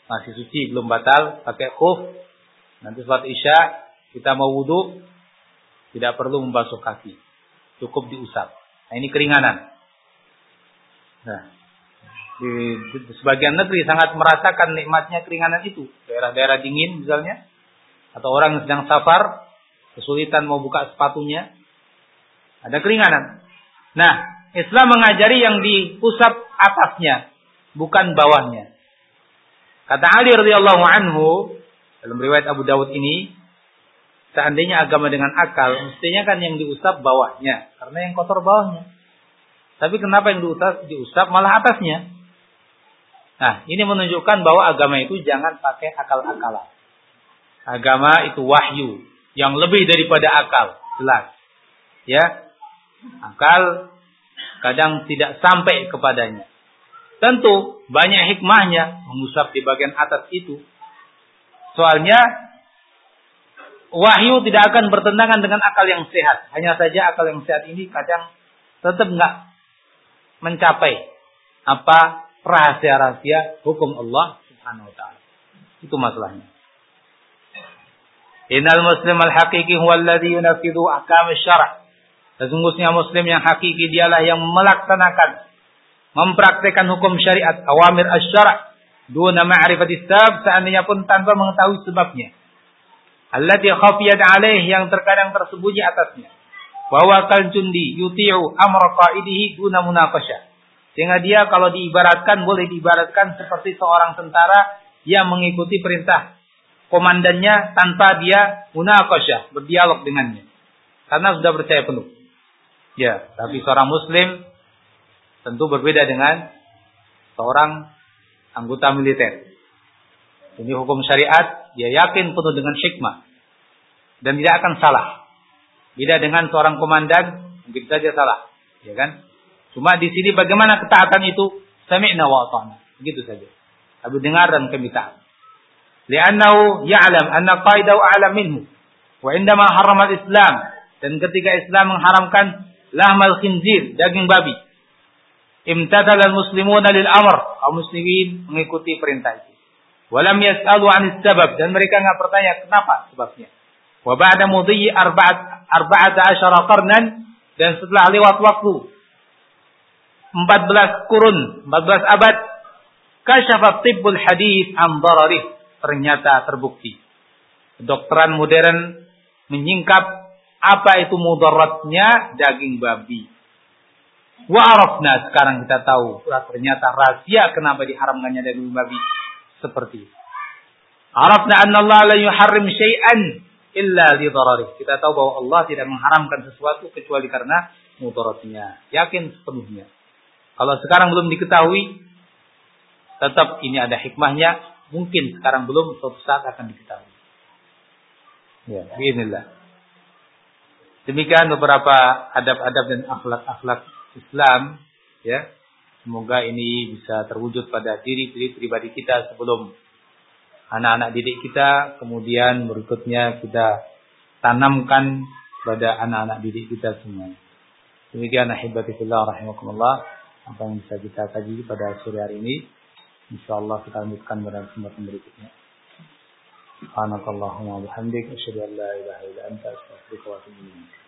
masih suci belum batal pakai khuf. Nanti sholat isya kita mau wudhu tidak perlu membasuh kaki. Cukup diusap. Nah ini keringanan. Nah di, di, di sebagian negeri sangat merasakan nikmatnya keringanan itu. Daerah-daerah dingin misalnya. Atau orang yang sedang safar kesulitan mau buka sepatunya. Ada keringanan. Nah Islam mengajari yang diusap atasnya bukan bawahnya Kata Ali radhiyallahu anhu dalam riwayat Abu Dawud ini, seandainya agama dengan akal, mestinya kan yang diusap bawahnya, karena yang kotor bawahnya. Tapi kenapa yang diusap, diusap malah atasnya? Nah, ini menunjukkan bahwa agama itu jangan pakai akal-akalan. Agama itu wahyu yang lebih daripada akal, jelas. Ya. Akal kadang tidak sampai kepadanya. Tentu banyak hikmahnya mengusap di bagian atas itu. Soalnya wahyu tidak akan bertentangan dengan akal yang sehat. Hanya saja akal yang sehat ini kadang tetap nggak mencapai apa rahasia-rahasia hukum Allah Subhanahu wa taala. Itu masalahnya. Innal muslim al-haqiqi huwa alladhi yunafidhu ahkam syara'. Sesungguhnya muslim yang hakiki dialah yang melaksanakan mempraktekkan hukum syariat awamir asy-syara' duna ma'rifati sebab seandainya pun tanpa mengetahui sebabnya. Allati khafiyat alaih yang terkadang tersembunyi atasnya. Bahwa kaljundi yuti'u amra qaidihi munaqasyah. Sehingga dia kalau diibaratkan boleh diibaratkan seperti seorang tentara yang mengikuti perintah komandannya tanpa dia munaqasyah, berdialog dengannya. Karena sudah percaya penuh. Ya, tapi seorang muslim tentu berbeda dengan seorang anggota militer. Ini hukum syariat, dia yakin penuh dengan hikmah. Dan tidak akan salah. Beda dengan seorang komandan, mungkin saja salah. Ya kan? Cuma di sini bagaimana ketaatan itu? Sami'na wa ta'na. Begitu saja. Tapi dengar dan kami taat. Li'annahu ya'lam anna qaidahu a'lam minhu. Wa indama haram al-Islam. Dan ketika Islam mengharamkan lahmal khinzir, daging babi imtadal al-muslimuna lil amr. Kaum muslimin mengikuti perintah itu. Walam yas'alu 'anis sabab dan mereka enggak bertanya kenapa sebabnya. Wa ba'da mudhi arba'at arba'ata asyara qarnan dan setelah lewat waktu 14 kurun, 14 abad kasyafa tibbul hadis an dararih ternyata terbukti. Kedokteran modern menyingkap apa itu mudaratnya daging babi. Wa arafna sekarang kita tahu ternyata rahasia kenapa diharamkannya daging babi seperti itu. Arafna anna Allah la yuharrim syai'an illa li dararih. Kita tahu bahwa Allah tidak mengharamkan sesuatu kecuali karena mudaratnya. Yakin sepenuhnya. Kalau sekarang belum diketahui, tetap ini ada hikmahnya. Mungkin sekarang belum, suatu saat akan diketahui. Ya, bismillah. Demikian beberapa adab-adab dan akhlak-akhlak Islam ya. Semoga ini bisa terwujud pada diri diri pribadi kita sebelum anak-anak didik kita kemudian berikutnya kita tanamkan pada anak-anak didik kita semua. Demikian ahibatifillah rahimakumullah. Apa yang bisa kita kaji pada sore hari ini insyaallah kita lanjutkan pada kesempatan berikutnya. Subhanakallahumma wa bihamdik asyhadu an la ilaha illa anta astaghfiruka wa atubu ilaik